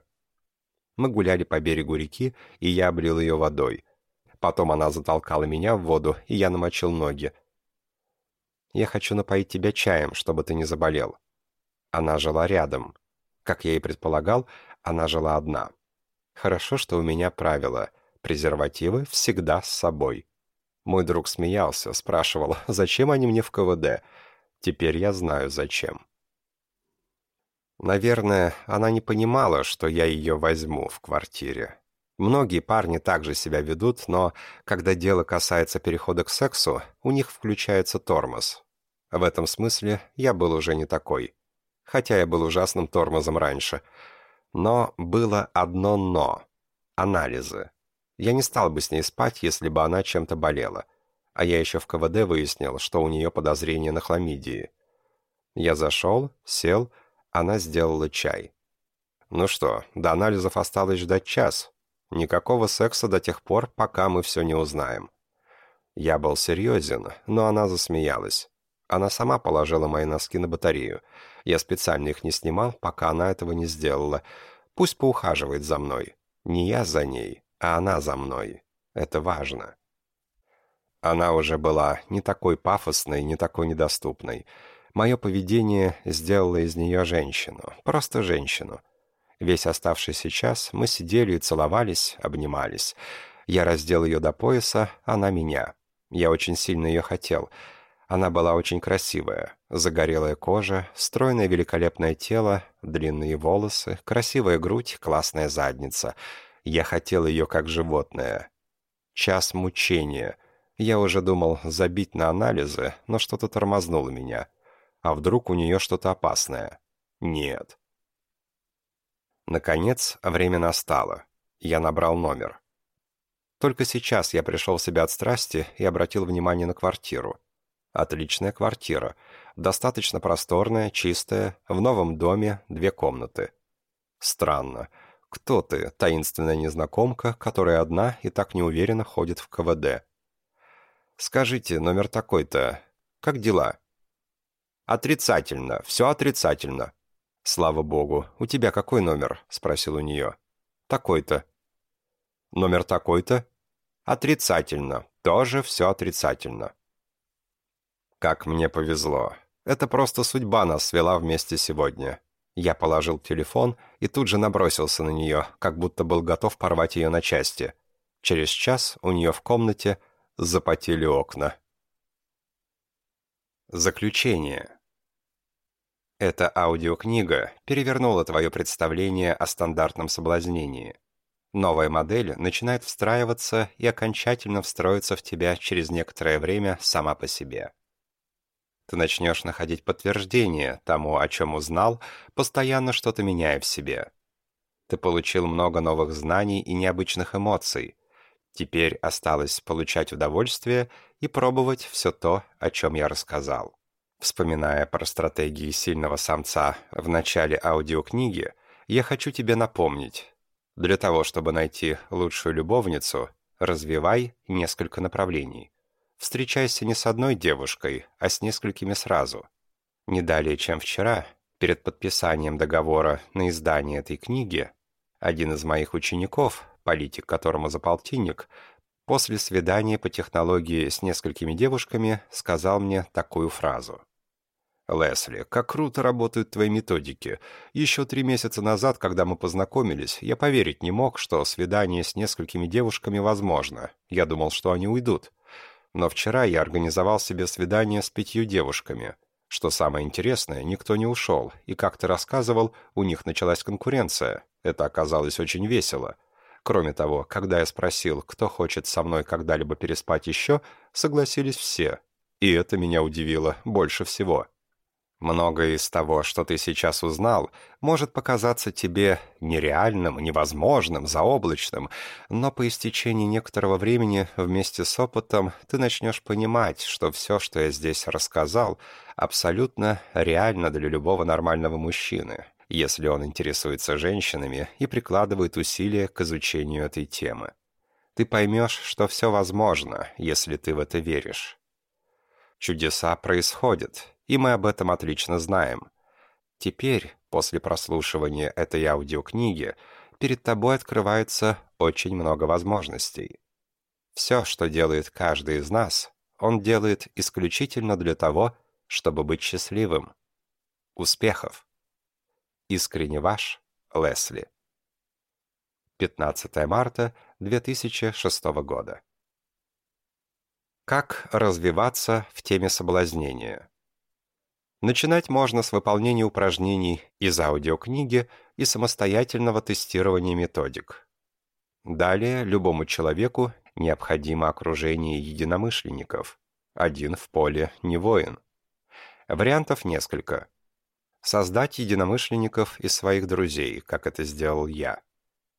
Мы гуляли по берегу реки, и я облил ее водой. Потом она затолкала меня в воду, и я намочил ноги. «Я хочу напоить тебя чаем, чтобы ты не заболел». Она жила рядом. Как я и предполагал, она жила одна. Хорошо, что у меня правило. Презервативы всегда с собой. Мой друг смеялся, спрашивал, зачем они мне в КВД. Теперь я знаю, зачем. Наверное, она не понимала, что я ее возьму в квартире. Многие парни также себя ведут, но когда дело касается перехода к сексу, у них включается тормоз. В этом смысле я был уже не такой. Хотя я был ужасным тормозом раньше — но было одно «но» — анализы. Я не стал бы с ней спать, если бы она чем-то болела. А я еще в КВД выяснил, что у нее подозрение на хламидии. Я зашел, сел, она сделала чай. Ну что, до анализов осталось ждать час. Никакого секса до тех пор, пока мы все не узнаем. Я был серьезен, но она засмеялась. Она сама положила мои носки на батарею. Я специально их не снимал, пока она этого не сделала. Пусть поухаживает за мной. Не я за ней, а она за мной. Это важно. Она уже была не такой пафосной, не такой недоступной. Мое поведение сделало из нее женщину. Просто женщину. Весь оставшийся час мы сидели и целовались, обнимались. Я раздел ее до пояса, она меня. Я очень сильно ее хотел — она была очень красивая. Загорелая кожа, стройное великолепное тело, длинные волосы, красивая грудь, классная задница. Я хотел ее как животное. Час мучения. Я уже думал забить на анализы, но что-то тормознуло меня. А вдруг у нее что-то опасное? Нет. Наконец, время настало. Я набрал номер. Только сейчас я пришел в себя от страсти и обратил внимание на квартиру. Отличная квартира. Достаточно просторная, чистая, в новом доме, две комнаты. Странно. Кто ты, таинственная незнакомка, которая одна и так неуверенно ходит в КВД? Скажите, номер такой-то. Как дела? Отрицательно. Все отрицательно. Слава богу. У тебя какой номер? Спросил у нее. Такой-то. Номер такой-то? Отрицательно. Тоже все отрицательно. Как мне повезло. Это просто судьба нас свела вместе сегодня. Я положил телефон и тут же набросился на нее, как будто был готов порвать ее на части. Через час у нее в комнате запотели окна. Заключение. Эта аудиокнига перевернула твое представление о стандартном соблазнении. Новая модель начинает встраиваться и окончательно встроится в тебя через некоторое время сама по себе. Ты начнешь находить подтверждение тому, о чем узнал, постоянно что-то меняя в себе. Ты получил много новых знаний и необычных эмоций. Теперь осталось получать удовольствие и пробовать все то, о чем я рассказал. Вспоминая про стратегии сильного самца в начале аудиокниги, я хочу тебе напомнить. Для того, чтобы найти лучшую любовницу, развивай несколько направлений – встречайся не с одной девушкой, а с несколькими сразу. Не далее, чем вчера, перед подписанием договора на издание этой книги, один из моих учеников, политик которому за полтинник, после свидания по технологии с несколькими девушками сказал мне такую фразу. «Лесли, как круто работают твои методики. Еще три месяца назад, когда мы познакомились, я поверить не мог, что свидание с несколькими девушками возможно. Я думал, что они уйдут. Но вчера я организовал себе свидание с пятью девушками. Что самое интересное, никто не ушел, и, как ты рассказывал, у них началась конкуренция. Это оказалось очень весело. Кроме того, когда я спросил, кто хочет со мной когда-либо переспать еще, согласились все. И это меня удивило больше всего. Многое из того, что ты сейчас узнал, может показаться тебе нереальным, невозможным, заоблачным, но по истечении некоторого времени вместе с опытом ты начнешь понимать, что все, что я здесь рассказал, абсолютно реально для любого нормального мужчины, если он интересуется женщинами и прикладывает усилия к изучению этой темы. Ты поймешь, что все возможно, если ты в это веришь. Чудеса происходят, и мы об этом отлично знаем. Теперь, после прослушивания этой аудиокниги, перед тобой открывается очень много возможностей. Все, что делает каждый из нас, он делает исключительно для того, чтобы быть счастливым. Успехов! Искренне ваш, Лесли. 15 марта 2006 года. Как развиваться в теме соблазнения? Начинать можно с выполнения упражнений из аудиокниги и самостоятельного тестирования методик. Далее любому человеку необходимо окружение единомышленников. Один в поле не воин. Вариантов несколько. Создать единомышленников из своих друзей, как это сделал я.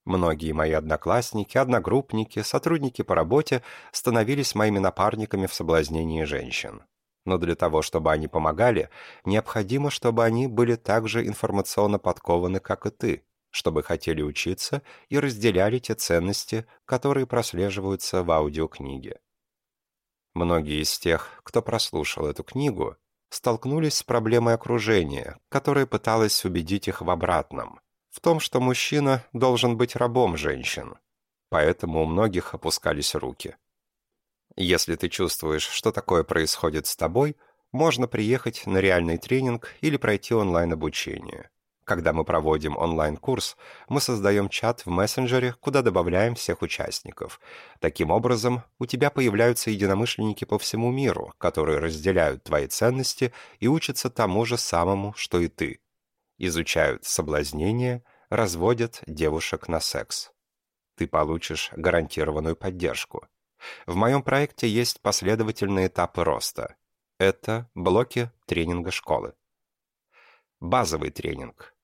Многие мои одноклассники, одногруппники, сотрудники по работе становились моими напарниками в соблазнении женщин. Но для того, чтобы они помогали, необходимо, чтобы они были так же информационно подкованы, как и ты, чтобы хотели учиться и разделяли те ценности, которые прослеживаются в аудиокниге. Многие из тех, кто прослушал эту книгу, столкнулись с проблемой окружения, которая пыталась убедить их в обратном, в том, что мужчина должен быть рабом женщин. Поэтому у многих опускались руки. Если ты чувствуешь, что такое происходит с тобой, можно приехать на реальный тренинг или пройти онлайн-обучение. Когда мы проводим онлайн-курс, мы создаем чат в мессенджере, куда добавляем всех участников. Таким образом, у тебя появляются единомышленники по всему миру, которые разделяют твои ценности и учатся тому же самому, что и ты. Изучают соблазнение, разводят девушек на секс. Ты получишь гарантированную поддержку. В моем проекте есть последовательные этапы роста. Это блоки тренинга школы. Базовый тренинг.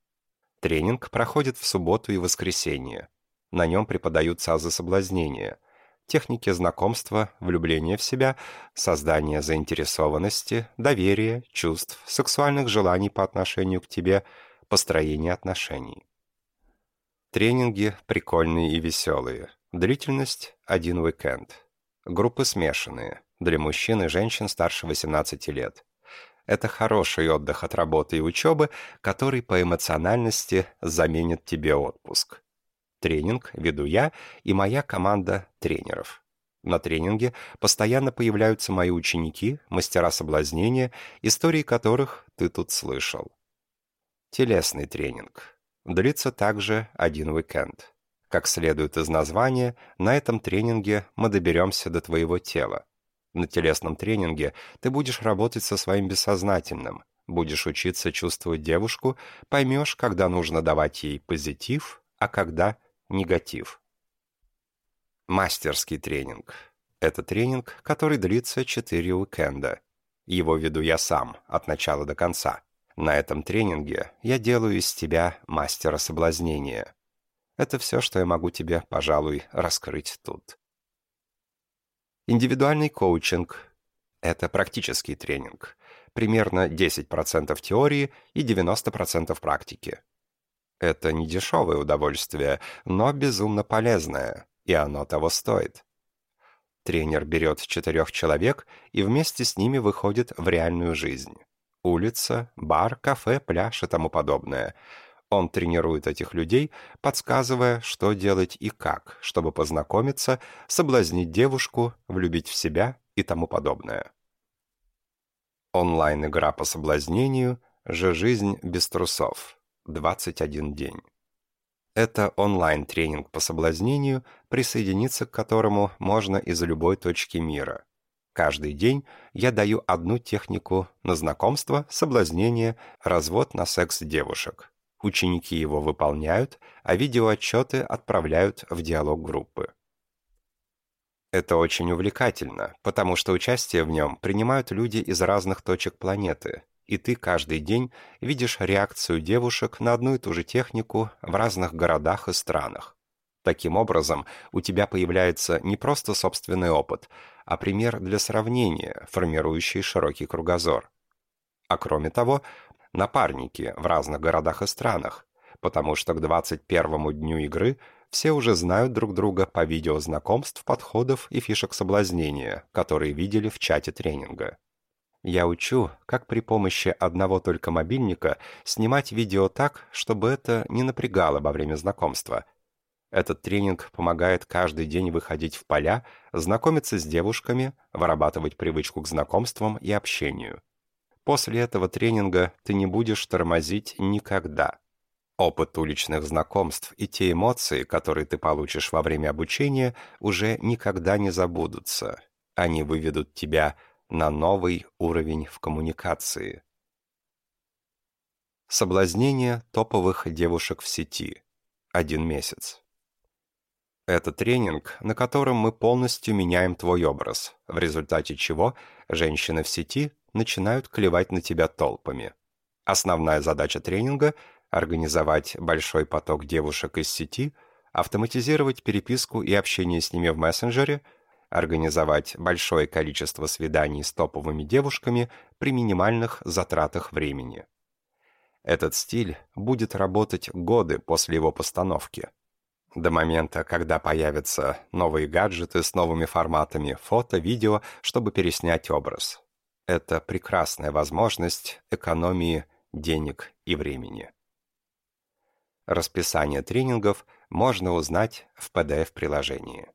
Тренинг проходит в субботу и воскресенье. На нем преподаются азы соблазнения, техники знакомства, влюбления в себя, создания заинтересованности, доверия, чувств, сексуальных желаний по отношению к тебе, построения отношений. Тренинги прикольные и веселые. Длительность – один уикенд. Группы смешанные, для мужчин и женщин старше 18 лет. Это хороший отдых от работы и учебы, который по эмоциональности заменит тебе отпуск. Тренинг веду я и моя команда тренеров. На тренинге постоянно появляются мои ученики, мастера соблазнения, истории которых ты тут слышал. Телесный тренинг. Длится также один уикенд. Как следует из названия, на этом тренинге мы доберемся до твоего тела. На телесном тренинге ты будешь работать со своим бессознательным, будешь учиться чувствовать девушку, поймешь, когда нужно давать ей позитив, а когда негатив. Мастерский тренинг. Это тренинг, который длится 4 уикенда. Его веду я сам, от начала до конца. На этом тренинге я делаю из тебя мастера соблазнения. Это все, что я могу тебе, пожалуй, раскрыть тут. Индивидуальный коучинг – это практический тренинг. Примерно 10% теории и 90% практики. Это не дешевое удовольствие, но безумно полезное, и оно того стоит. Тренер берет четырех человек и вместе с ними выходит в реальную жизнь. Улица, бар, кафе, пляж и тому подобное – он тренирует этих людей, подсказывая, что делать и как, чтобы познакомиться, соблазнить девушку, влюбить в себя и тому подобное. Онлайн-игра по соблазнению «Же жизнь без трусов» 21 день. Это онлайн-тренинг по соблазнению, присоединиться к которому можно из любой точки мира. Каждый день я даю одну технику на знакомство, соблазнение, развод на секс девушек. Ученики его выполняют, а видеоотчеты отправляют в диалог группы. Это очень увлекательно, потому что участие в нем принимают люди из разных точек планеты, и ты каждый день видишь реакцию девушек на одну и ту же технику в разных городах и странах. Таким образом, у тебя появляется не просто собственный опыт, а пример для сравнения, формирующий широкий кругозор. А кроме того, напарники в разных городах и странах, потому что к 21-му дню игры все уже знают друг друга по видео знакомств, подходов и фишек соблазнения, которые видели в чате тренинга. Я учу, как при помощи одного только мобильника снимать видео так, чтобы это не напрягало во время знакомства. Этот тренинг помогает каждый день выходить в поля, знакомиться с девушками, вырабатывать привычку к знакомствам и общению. После этого тренинга ты не будешь тормозить никогда. Опыт уличных знакомств и те эмоции, которые ты получишь во время обучения, уже никогда не забудутся. Они выведут тебя на новый уровень в коммуникации. Соблазнение топовых девушек в сети. Один месяц. Это тренинг, на котором мы полностью меняем твой образ, в результате чего женщины в сети начинают клевать на тебя толпами. Основная задача тренинга – организовать большой поток девушек из сети, автоматизировать переписку и общение с ними в мессенджере, организовать большое количество свиданий с топовыми девушками при минимальных затратах времени. Этот стиль будет работать годы после его постановки. До момента, когда появятся новые гаджеты с новыми форматами фото, видео, чтобы переснять образ. Это прекрасная возможность экономии денег и времени. Расписание тренингов можно узнать в PDF-приложении.